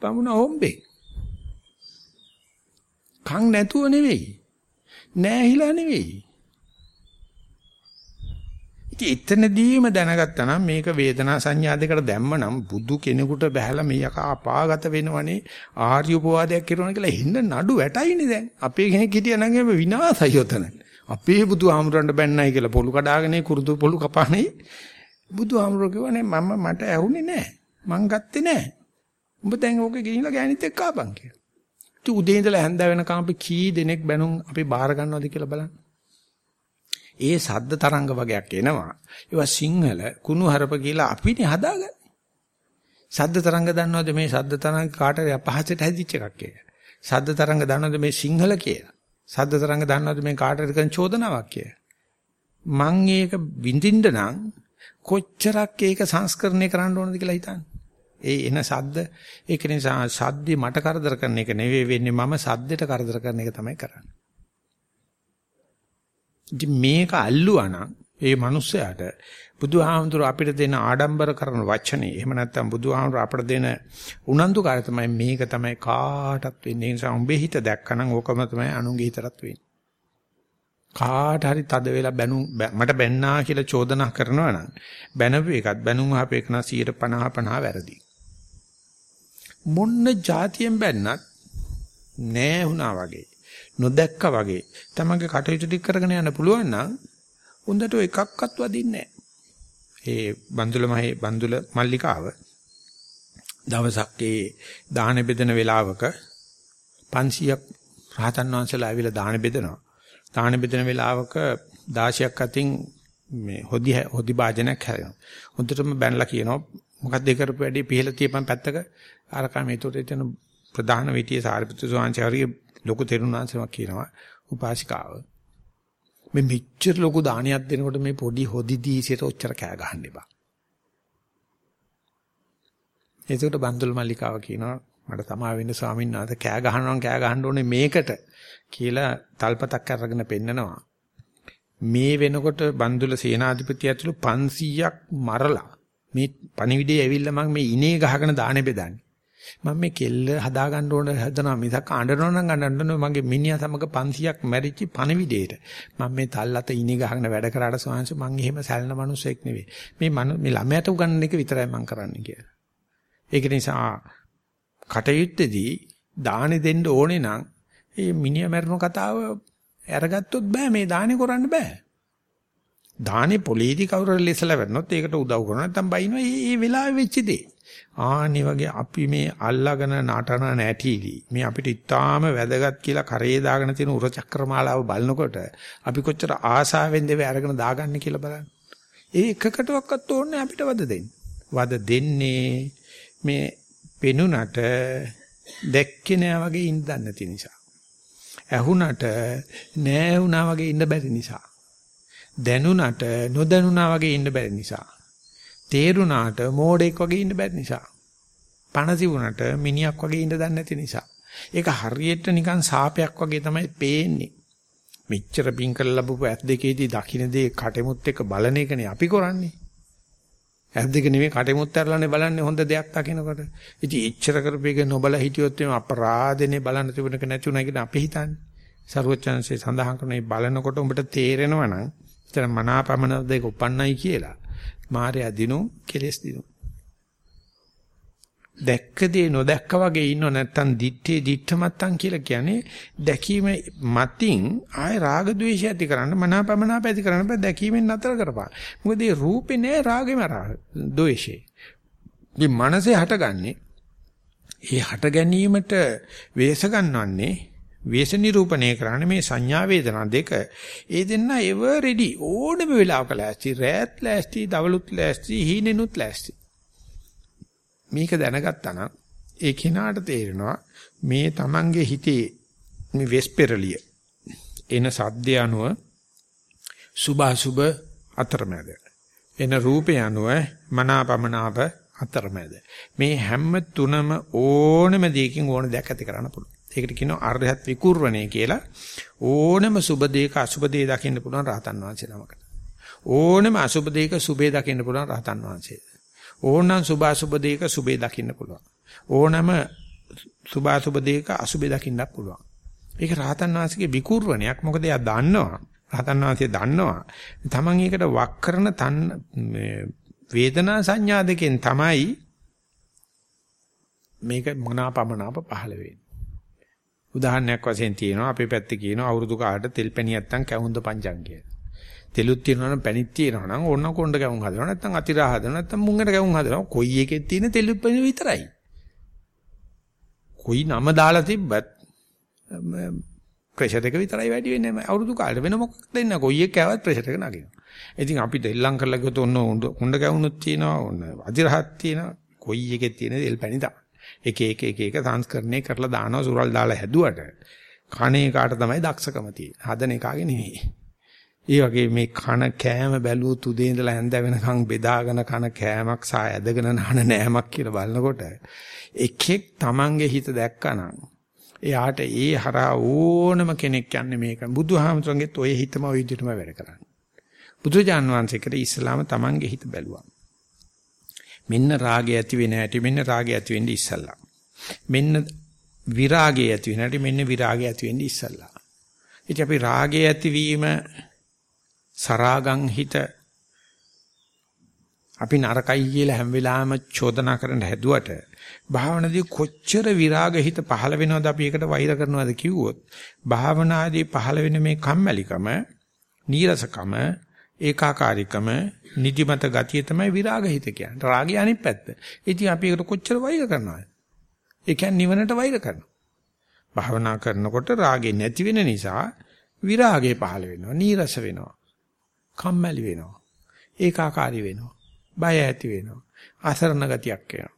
බමුණ හොම්බේ. කන් නැතුව නෙවෙයි. නෑහිලා නෙවෙයි. ඉතින් එතනදීම දැනගත්තා නම් මේක වේදනා සංඥා දෙකට දැම්ම නම් බුදු කෙනෙකුට බහැලා මේ යකා අපාගත වෙනවනේ ආර්ය උපවාදයක් කරනවා කියලා හින්න නඩු වැටයිනේ දැන්. අපේ කෙනෙක් හිටියා නම් එහෙම විනාසයි උතන අපේ බුදු ආමරණ්ඩ බැන්නයි කියලා පොලු කඩාගෙන කුරුදු පොලු කපානේ. බුදු ආමරෝ කිව්වනේ මම මට ඇහුනේ නෑ. මං ගත්තේ නෑ. උඹ දැන් ඕකේ ගිහිල්ලා ගෑනිත් එක්ක ආපන් කියලා. ඉතින් උදේ ඉඳලා හැන්ද වෙනකම් අපි කී දෙනෙක් බැනුම් අපි බාර ගන්නවද කියලා බලන්න. ඒ සද්ද තරංග වගේක් එනවා. ඒවා සිංහල කුණු හරප කියලා අපිනේ හදාගන්නේ. සද්ද තරංග දන්නවද මේ සද්ද තරංග කාටද පහසට හැදිච්ච එකක් කියලා. සද්ද තරංග දන්නවද මේ සිංහල කියලා. සද්ද තරංග දන්නවද මේ කාටද කරන චෝදනාවක් කියලා. මං ඒක විඳින්න නම් කොච්චරක් ඒක සංස්කරණය කරන්න ඕනද කියලා හිතන්න. ඒ එන සද්ද ඒක නිසා සද්දේ මට කරදර කරන එක නෙවෙයි වෙන්නේ මම සද්දෙට කරදර කරන එක තමයි කරන්නේ. ඉතින් මේක අල්ලුවා නම් ඒ මිනිස්සයාට බුදුහාමුදුර අපිට දෙන ආඩම්බර කරන වචනේ එහෙම නැත්නම් බුදුහාමුදුර අපිට දෙන උනන්දුකාරය තමයි මේක තමයි කාටත් වෙන්නේ. ඒ නිසා උඹේ හිත දැක්කනම් ඕකම තමයි අනුන්ගේ හිතටත් වෙන්නේ. කාට හරි තද වෙලා බැනු මට බැන්නා කියලා චෝදනා කරනවා නම් බැනපු එකත් බැනුම් අහපේක නම් 150 50 වැරදි. මොන්න જાතියෙන් බැන්නත් නෑ වුණා වගේ. නොදැක්කා වගේ තමන්ගේ කටයුතු ටික කරගෙන යන්න පුළුවන් නම් හොඳට එකක්වත් වදින්නේ ඒ බන්දුල මහේ බන්දුල මල්ලිකාව දවසක් ඒ දාන බෙදෙන වෙලාවක 500ක් රහතන් වහන්සේලා ආවිලා දාන බෙදනවා. දාන බෙදෙන වෙලාවක 16ක් අතින් මේ හොදි හොදි වාදනයක් හැරෙනවා. හොඳටම බැනලා කියනවා මොකක්ද ඒ කරපු වැඩේ පිහලා තියපන් පැත්තක අරකම ඒතොට එතන ප්‍රධාන විටිය සාරිපුත්‍ර ස්වාමීන් ලොකු තෙරුණාංශමක් කියනවා උපාසිකාව. මේ මෙච්චර ලොකු දානයක් දෙනකොට මේ පොඩි හොදි දීසියට ඔච්චර කෑ ගහන්න එපා. එතකොට බන්දුල් මල්ලිකාව කියනවා මට තමා වෙන්න ස්වාමීන් වහන්සේ කෑ ගහනවා කෑ ගහන්න ඕනේ මේකට කියලා තල්පතක් අරගෙන පෙන්නනවා. මේ වෙනකොට බන්දුල සේනාධිපති ඇතුළු 500ක් මරලා මේ පණිවිඩේ ඇවිල්ලා මම මේ ඉනේ ගහගෙන දානේ බෙදන්නේ. මම මේ කෙල්ල හදා ගන්න ඕන හදනවා මිසක් අඬනවා නම් අඬන්න මගේ මිනිහා සමග 500ක් මැරිච්ච පණිවිඩේට. මම මේ තල්ලත ඉනේ ගහගෙන වැඩ කරාට සෝහන්ස මං එහෙම සැලෙන මිනිසෙක් නෙවෙයි. මේ මේ ළමයට උගන්වන එක විතරයි මං කරන්නේ කියලා. ඒක නිසා කටයුත්තේදී දානි දෙන්න ඕනේ නම් මේ මිනිහා මැරෙන කතාව අරගත්තොත් බෑ මේ දානේ කරන්න බෑ. දානේ පොලීදි කවුරු ලෙසලා වෙන්නොත් ඒකට උදව් කරනවා. නැත්නම් බයිනවා මේ වෙලාවෙ වෙච්ච දේ. ආනි වගේ අපි මේ අල්ලාගෙන නටන නැටීලි මේ අපිට ඉතාම වැදගත් කියලා කරේ දාගෙන තියෙන උර චක්‍රමාලාව බලනකොට අපි කොච්චර ආසාවෙන් දෙව අරගෙන දාගන්නේ කියලා බලන්න. ඒ එකකටවත් ඕනේ අපිට වද දෙන්න. වද දෙන්නේ මේ පෙනුනට දැක්කේ නෑ වගේ ඉන්න නැති නිසා. ඇහුනට නෑ වුණා වගේ ඉන්න බැරි නිසා. දැනුනට නොදැනුණා වගේ ඉන්න බැරි නිසා. තේරුණාට මෝඩෙක් වගේ ඉන්න බැරි නිසා. පණ තිබුණට මිනිහක් වගේ ඉන්න දන්නේ නැති නිසා. ඒක හරියට නිකන් සාපයක් වගේ තමයි පේන්නේ. මෙච්චර පින් කරලා ලැබුව ඇස් දෙකේදී දකින්න දේ කටෙමුත් එක්ක බලන එකනේ අපි කරන්නේ. ඇස් දෙක නෙමෙයි කටෙමුත් ඇරලානේ බලන්නේ හොඳ දෙයක් දකිනකොට. ඉතින් එච්චර කරපේක නොබල හිටියොත් එimhe අපරාධනේ බලන්න තිබුණක නැති උනා කියන අපි හිතන්නේ. ਸਰවචන්සේ සඳහන් කරන මේ බලනකොට උඹට තේරෙනවා නම් එතන මනාපමන දෙක උපන්නයි කියලා. මායя දිනු කෙලස් දිනු. දැක්ක දේ නොදැක්ක වගේ ඉන්නව නැත්තම් දිත්තේ දිත්තමත්තම් කියලා කියන්නේ දැකීම මතින් ආය රාග ద్వේෂය ඇති කරන්න මනාපමනාප ඇති කරන්න බෑ දැකීමෙන් නතර කරපන්. මොකද මේ රූපේ නෑ රාගෙම රාග ద్వේෂේ මේ මනසේ හටගන්නේ ඒ හට ගැනීමට වෙස ගන්නවන්නේ වේස නිරූපණය කරන්නේ මේ සංඥා වේදනා දෙක. ඒ දෙන්න එවර් රෙඩි ඕනම වෙලාවක ලෑස්ති. රෑත් ලෑස්ති, දවලුත් ලෑස්ති, හීනෙනුත් ලෑස්ති. මේක දැනගත්තා නම් ඒ කෙනාට තේරෙනවා මේ Tamange හිතේ මේ වෙස්පෙරලිය එන සද්දය අනුව සුභාසුභ අතරමැද එන රූපය අනුව මනාපමනාප අතරමැද මේ හැම තුනම ඕනම දෙයකින් ඕන දෙයක් ඇති කරන්න පුළුවන් ඒකට කියනවා අර්ධයත් විකුර්වණය කියලා. ඕනම සුබ දෙයක අසුබ දෙය දකින්න පුළුවන් රහතන් වහන්සේ නමකට. ඕනම අසුබ දෙයක සුබේ දකින්න පුළුවන් රහතන් වහන්සේ. ඕනනම් සුභාසුබ දෙයක සුබේ දකින්න පුළුවන්. ඕනම සුභාසුබ දෙයක අසුබේ දකින්නත් පුළුවන්. ඒක රහතන් වහන්සේගේ විකුර්වණයක්. මොකද එයා දන්නවා. රහතන් වහන්සේ දන්නවා. තමන් ඒකට වක් කරන තන් වේදනා සංඥා දෙකෙන් තමයි මේක මනාපමනාප පහළ වෙන්නේ. උදාහරණයක් වශයෙන් තියෙනවා අපේ පැත්තේ කියනවා අවුරුදු කාට තෙල් පැණි නැත්තම් කැවුම්ද පංචම් කියලා. තෙලුත් තියෙනවා නම් පැණිත් තියෙනවා නම් ඕන කොණ්ඩ කැවුම් හදනවා නැත්තම් අතිරා හදනවා නැත්තම් මුංගට කැවුම් හදනවා. කොයි එකෙත් තියෙන තෙලුත් පැණි විතරයි. කොයි නම දාලා තිබ්බත් ප්‍රෙෂර් එක විතරයි වැඩි වෙන්නේ අවුරුදු කාලේ වෙන මොකක්ද දෙන්න කොයි එක කෑවත් ප්‍රෙෂර් එක නගිනවා. ඉතින් අපිට එල්ලම් කරලා ගියොත් ඔන්න කුණ්ඩ කැවුනුත් තියෙනවා ඔන්න අතිරහත් තියෙනවා කොයි එකෙත් තියෙන තෙල් පැණි තමයි. එක එක එක එක සංස්කරණය කරලා දානවා සුරල් දාලා හැදුවට කණේ කාට තමයි දක්ෂකම තියෙන්නේ. හදන එකාගේ නෙවෙයි. ඒ වගේ මේ කන කෑම බැලුව තුදේ ඉඳලා හැන්ද වෙනකන් බෙදාගෙන කන කෑමක් සා ඇදගෙන නාන නෑමක් කියලා බලනකොට එකෙක් Tamange හිත දැක්කනම් එයාට ඒ හරහා ඕනම කෙනෙක් යන්නේ මේක. බුදුහාමතුන්ගෙත් ඔය හිතම ඔය විදිහටම වැඩ කරන්නේ. බුදුජාන් වහන්සේකට ඉස්ලාම Tamange හිත බැලුවා. මෙන්න රාගය ඇති වෙන හැටි මෙන්න රාගය ඇති වෙන්නේ ඉස්සල්ලා. මෙන්න විරාගය ඇති වෙන හැටි මෙන්න විරාගය ඇති වෙන්නේ ඉස්සල්ලා. ඉතින් අපි රාගය ඇතිවීම සරාගං හිත අපි නරකයි කියලා හැම වෙලාවෙම චෝදනා කරන්න හැදුවට භාවනාදී කොච්චර විරාග හිත පහළ වෙනවද අපි ඒකට වෛර කරනවද කිව්වොත් භාවනාදී පහළ වෙන මේ කම්මැලිකම නීරසකම ඒකාකාරීකම නිදිමත ගතිය තමයි විරාග හිත කියන්නේ. රාගය අනිත් පැත්ත. ඉතින් අපි ඒකට කොච්චර වෛර කරනවද? ඒ කියන්නේ නිවනට වෛර කරනවා. භාවනා කරනකොට රාගේ නැති වෙන නිසා විරාගේ පහළ වෙනවා. නීරස වෙනවා. කම්මැලි වෙනවා. ඒකාකාරී වෙනවා. බය ඇති වෙනවා. අසරණ ගතියක් එනවා.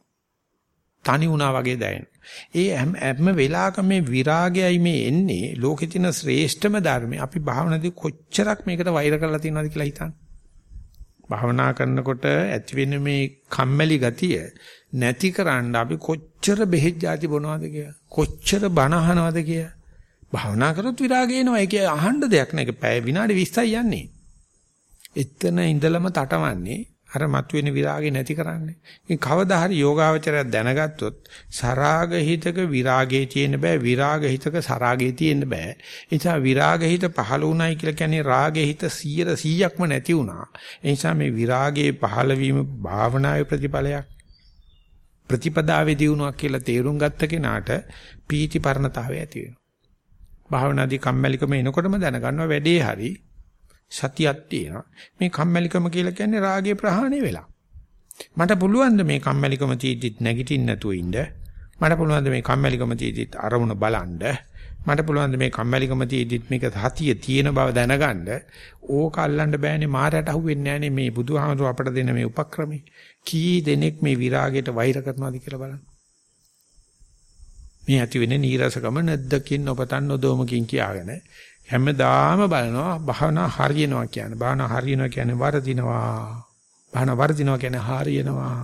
තනි වුණා වගේ දැනෙනවා. ඒ හැම වෙලාවකම මේ විරාගයයි මේ එන්නේ. ලෝකෙ තියෙන ශ්‍රේෂ්ඨම ධර්මය. අපි භාවනාදී කොච්චරක් මේකට වෛර කරලා තියෙනවද කියලා හිතන්න. භාවනා කරනකොට ඇති වෙන මේ කම්මැලි ගතිය නැති කරන්න අපි කොච්චර බෙහෙත් ಜಾති බොනවද කියලා කොච්චර බණ අහනවද කියලා. භාවනා කරොත් විරාගය එනවා. ඒක අහන්න දෙයක් නෑ. ඒක පැය විනාඩි 20යි යන්නේ. එතන ඉඳලම තටමන්නේ අර මතුවෙන විරාගේ නැති කරන්නේ. ඉතින් කවදා හරි යෝගාවචරය දැනගත්තොත් සරාග හිතක විරාගේ තියෙන්න බෑ විරාග හිතක සරාගේ තියෙන්න බෑ. ඒ නිසා විරාග හිත පහළ වුණයි කියලා කියන්නේ රාගේ හිත 100%ක්ම නැති වුණා. ඒ නිසා මේ විරාගයේ පහළ වීම භාවනාවේ ප්‍රතිඵලයක්. ප්‍රතිපදාවේ දියුණුවක් කියලා තේරුම් ගත්ත කෙනාට පීති පරණතාවය ඇති වෙනවා. භාවනාදී කම්මැලිකම එනකොටම දැනගන්නවා වැඩේ හරි සතියක් තියෙනවා. මේ කම්මැලිකම කියලා කියන්නේ රාගය ප්‍රහාණය වෙලා. මට පුළුවන් ද මේ කම්මැලිකම තීදිත් නැගිටින්න නැතුව ඉන්න. මට පුළුවන් ද මේ කම්මැලිකම තීදිත් අරමුණ බලන්න. මට පුළුවන් ද මේ කම්මැලිකම තීදිත් මේක සතිය තියෙන බව දැනගන්න. ඕක අල්ලන්න බෑනේ මාරයට අහුවෙන්නේ නැහනේ මේ බුදුහාමුදුර අපට දෙන මේ උපක්‍රමේ. කී දෙනෙක් මේ විරාගයට වෛර කරනවාද කියලා බලන්න. මේ ඇති වෙන නීරසකම නැද්දකින් නොපතන් නොදොමකින් කියාගෙන හැමදාම බලනවා භාවනා හරියනවා කියන්නේ. භාවනා හරියනවා කියන්නේ වර්ධිනවා. භාවනා වර්ධිනවා කියන්නේ හරියනවා.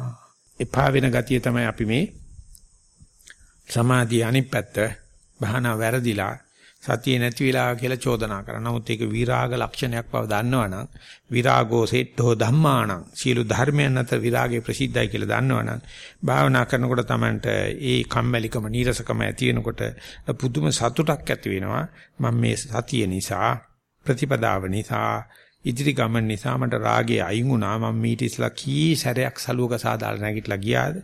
එපා වෙන ගතිය තමයි අපි මේ සමාධිය අනිත් පැත්ත භාවනා වැරදිලා සතිය නැති වෙලා කියලා චෝදනා කරනවා. නමුත් ඒක විරාග ලක්ෂණයක් බව දන්නවනම් විරාගෝ සෙට්ඨෝ ධම්මාණං සියලු ධර්මයන් අතර විරාගය ප්‍රසිද්ධයි කියලා දන්නවනම් භාවනා කරනකොට Tamanට ඒ කම්මැලිකම නීරසකම ඇති වෙනකොට පුදුම සතුටක් ඇති වෙනවා. මම මේ සතිය නිසා ප්‍රතිපදාව නිසා ඉදිරි ගමන නිසා මට රාගය අයින් වුණා මම මීට ඉස්ලා කී සැරයක් සලුවක සාදාලා නැගිටලා ගියාද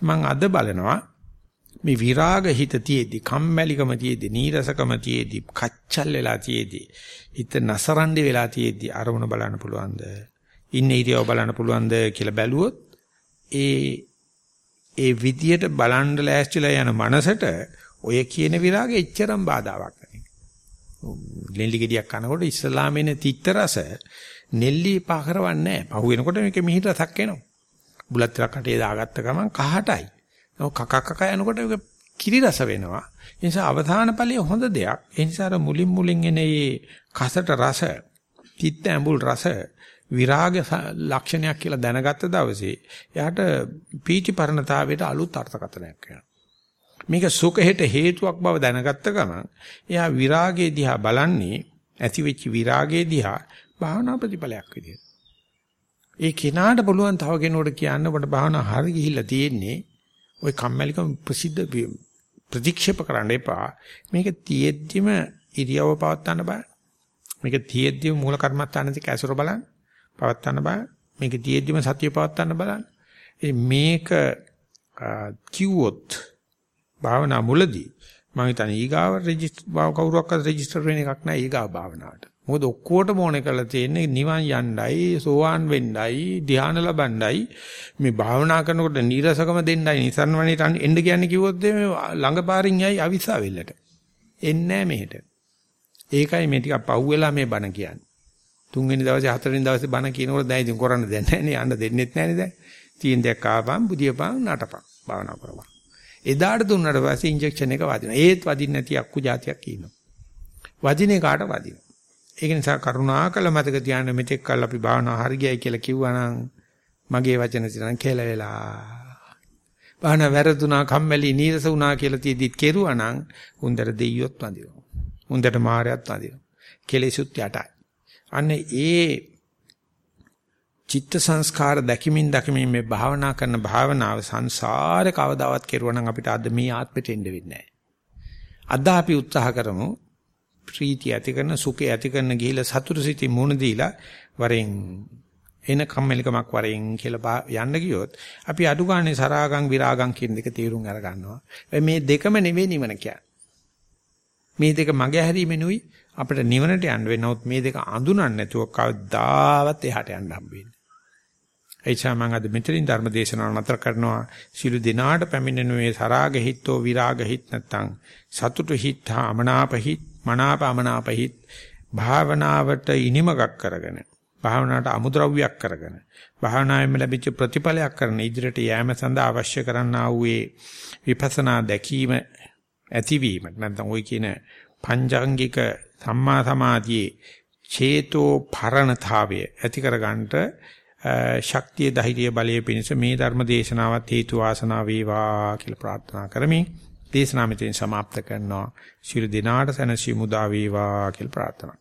මම අද බලනවා මේ විරාග හිත තියේදී කම්මැලිකම තියේදී නීරසකම තියේදී කච්චල් වෙලා තියේදී හිත නසරණ්ඩි වෙලා තියේදී අරමුණ බලන්න පුළුවන්ද ඉන්න ඉරියව බලන්න පුළුවන්ද කියලා බැලුවොත් ඒ ඒ විදියට බලන්න ලෑස්තිලා යන මනසට ඔය කියන විරාගෙ එච්චරම් බාධාවක් නෙවෙයි. නෙල්ලි ගෙඩියක් කනකොට ඉස්ලාමේන තිත්ත රස නෙල්ලි පහ කරවන්නේ නැහැ. පහු වෙනකොට මේක මිහිර රසක් එනවා. බුලත් ටිකක් කටේ දාගත්ත ගමන් කහටයි. කක කක යනකොට ඒක කිරි රස වෙනවා. ඒ නිසා අවධාන ඵලයේ හොඳ දෙයක්. ඒ නිසා අර මුලින් මුලින් එන මේ කසට රස, තිත්ත ඇඹුල් රස විරාග ලක්ෂණයක් කියලා දැනගත්ත දවසේ එයාට පීචි පරණතාවයට අලුත් අර්ථකථනයක් වෙනවා. මේක සුඛහෙට හේතුවක් බව දැනගත්ත ගමන් එයා විරාගයේ දිහා බලන්නේ ඇති වෙච්ච විරාගයේ දිහා භාවනා ප්‍රතිඵලයක් විදියට. ඒ කෙනාට පුළුවන් තව කෙනෙකුට කියන්න ඔබට භාවනා හරි ගිහිල්ලා තියෙන්නේ ওই කම්මැලිකම ප්‍රසිද්ධ ප්‍රතික්ෂේප කරන්න එපා. මේක තියෙද්දිම ඉරියව පවත්වන්න බෑ. මේක තියෙද්දිම මූල කර්මත්තානති කැසුර බලන්න පවත්වන්න බෑ. මේක තියෙද්දිම සතිය පවත්වන්න බලන්න. මේක කිව්වොත් භාවනා මුලදී මම හිතන්නේ ඊගාව රෙජිස්ටර් කවුරක්වත් රෙජිස්ටර් වෙන එකක් නෑ ඊගාව භාවනාවට. මොකද ඔක්කොටම ඕනේ කරලා තියෙන්නේ නිවන් යන්නයි, සෝවාන් වෙන්නයි, ධ්‍යාන ලබන්නයි. මේ භාවනා කරනකොට නීරසකම දෙන්නයි නිසන් වණේට එන්න කියන්නේ කිව්වොත් මේ ළඟපාරින් යයි අවිසා වෙල්ලට. එන්නේ මෙහෙට. ඒකයි මේ ටික පව් වෙලා මේ බණ කියන්නේ. තුන්වෙනි දවසේ හතරවෙනි දවසේ බණ කියනකොට දැන් ඉතින් කරන්න දෙයක් නැහැ නේ යන්න දෙන්නෙත් නැහැ නේ දැන්. තියෙන දෙයක් ආපම් බුදියපම් නටපම් භාවනා කරපම්. එදාට දුන්නාට පස්සේ ඉන්ජෙක්ෂන් එක වදිනවා. ඒත් වදින්න නැති අක්කු જાතියක් ඉන්නවා. වදින එකාට වදිනවා. ඒක නිසා කරුණාකර මතක තියාගන්න මෙතෙක් කල් අපි භාවනා හරියයි කියලා කිව්වනම් මගේ වචන තිරන් කියලා වෙලා. භාවනා වැරදුනා කම්මැලි නීරස වුණා කියලා තියදිත් කෙරුවනම් උන්දර දෙයියොත් වඳිනවා. උන්දර මායයත් වඳිනවා. කෙලෙසුත් යටයි. අන්න ඒ චිත්ත සංස්කාර දැකීමින් දැකීමින් මේ භාවනා කරන භාවනාව සංසාරේ කවදාවත් කෙරුවනම් අපිට අද මේ ආත්මෙට එන්න වෙන්නේ නැහැ. අද අපි උත්සාහ කරමු ප්‍රීතිය ඇති කරන සුඛය ඇති කරන ගිහිලා සතුටු සිතින් මුණ දීලා වරෙන් එන කම්මැලිකමක් වරෙන් කියලා යන්න ගියොත් අපි අඩු ගානේ සරාගම් විරාගම් කියන දෙක තීරුම් අර ගන්නවා. මේ දෙකම නෙවෙයි නිවන කියන්නේ. මේ දෙක මගේ හැරීමෙනුයි අපිට නිවනට යන්න වෙනවොත් මේ දෙක අඳුනන්නේ නැතුව කවදාවත් එහාට යන්න හම්බෙන්නේ. එයිසා මම අද මෙතනින් ධර්ම දේශනාව නතර කරනවා. සිළු දිනාට පැමිණෙන මේ සරාග හිතෝ විරාග හිත නැත්තම් සතුටු හිත අමනාප හිත මනාපමනාපහිත භාවනාවට ඉනිමකක් කරගෙන භාවනාවට අමුද්‍රව්‍යයක් කරගෙන භාවනාවෙන් ලැබිච්ච ප්‍රතිඵලයක් කරන ඉදිරියට යෑම සඳහා අවශ්‍ය කරන්නා වූ විපස්සනා දැකීම ඇතිවීම නැත්නම් ওই කියන පංචාංගික සම්මා සමාධියේ චේතෝ පරණතාවය ඇති කරගන්නට ශක්තිය ධෛර්ය බලය පිණිස මේ ධර්ම දේශනාවත් හේතු වාසනා වේවා කියලා ප්‍රාර්ථනා කරමි. දේශනාව මෙතෙන් સમાપ્ત කරනවා. ශිරු දිනාට සැනසීම උදා වේවා කියලා ප්‍රාර්ථනා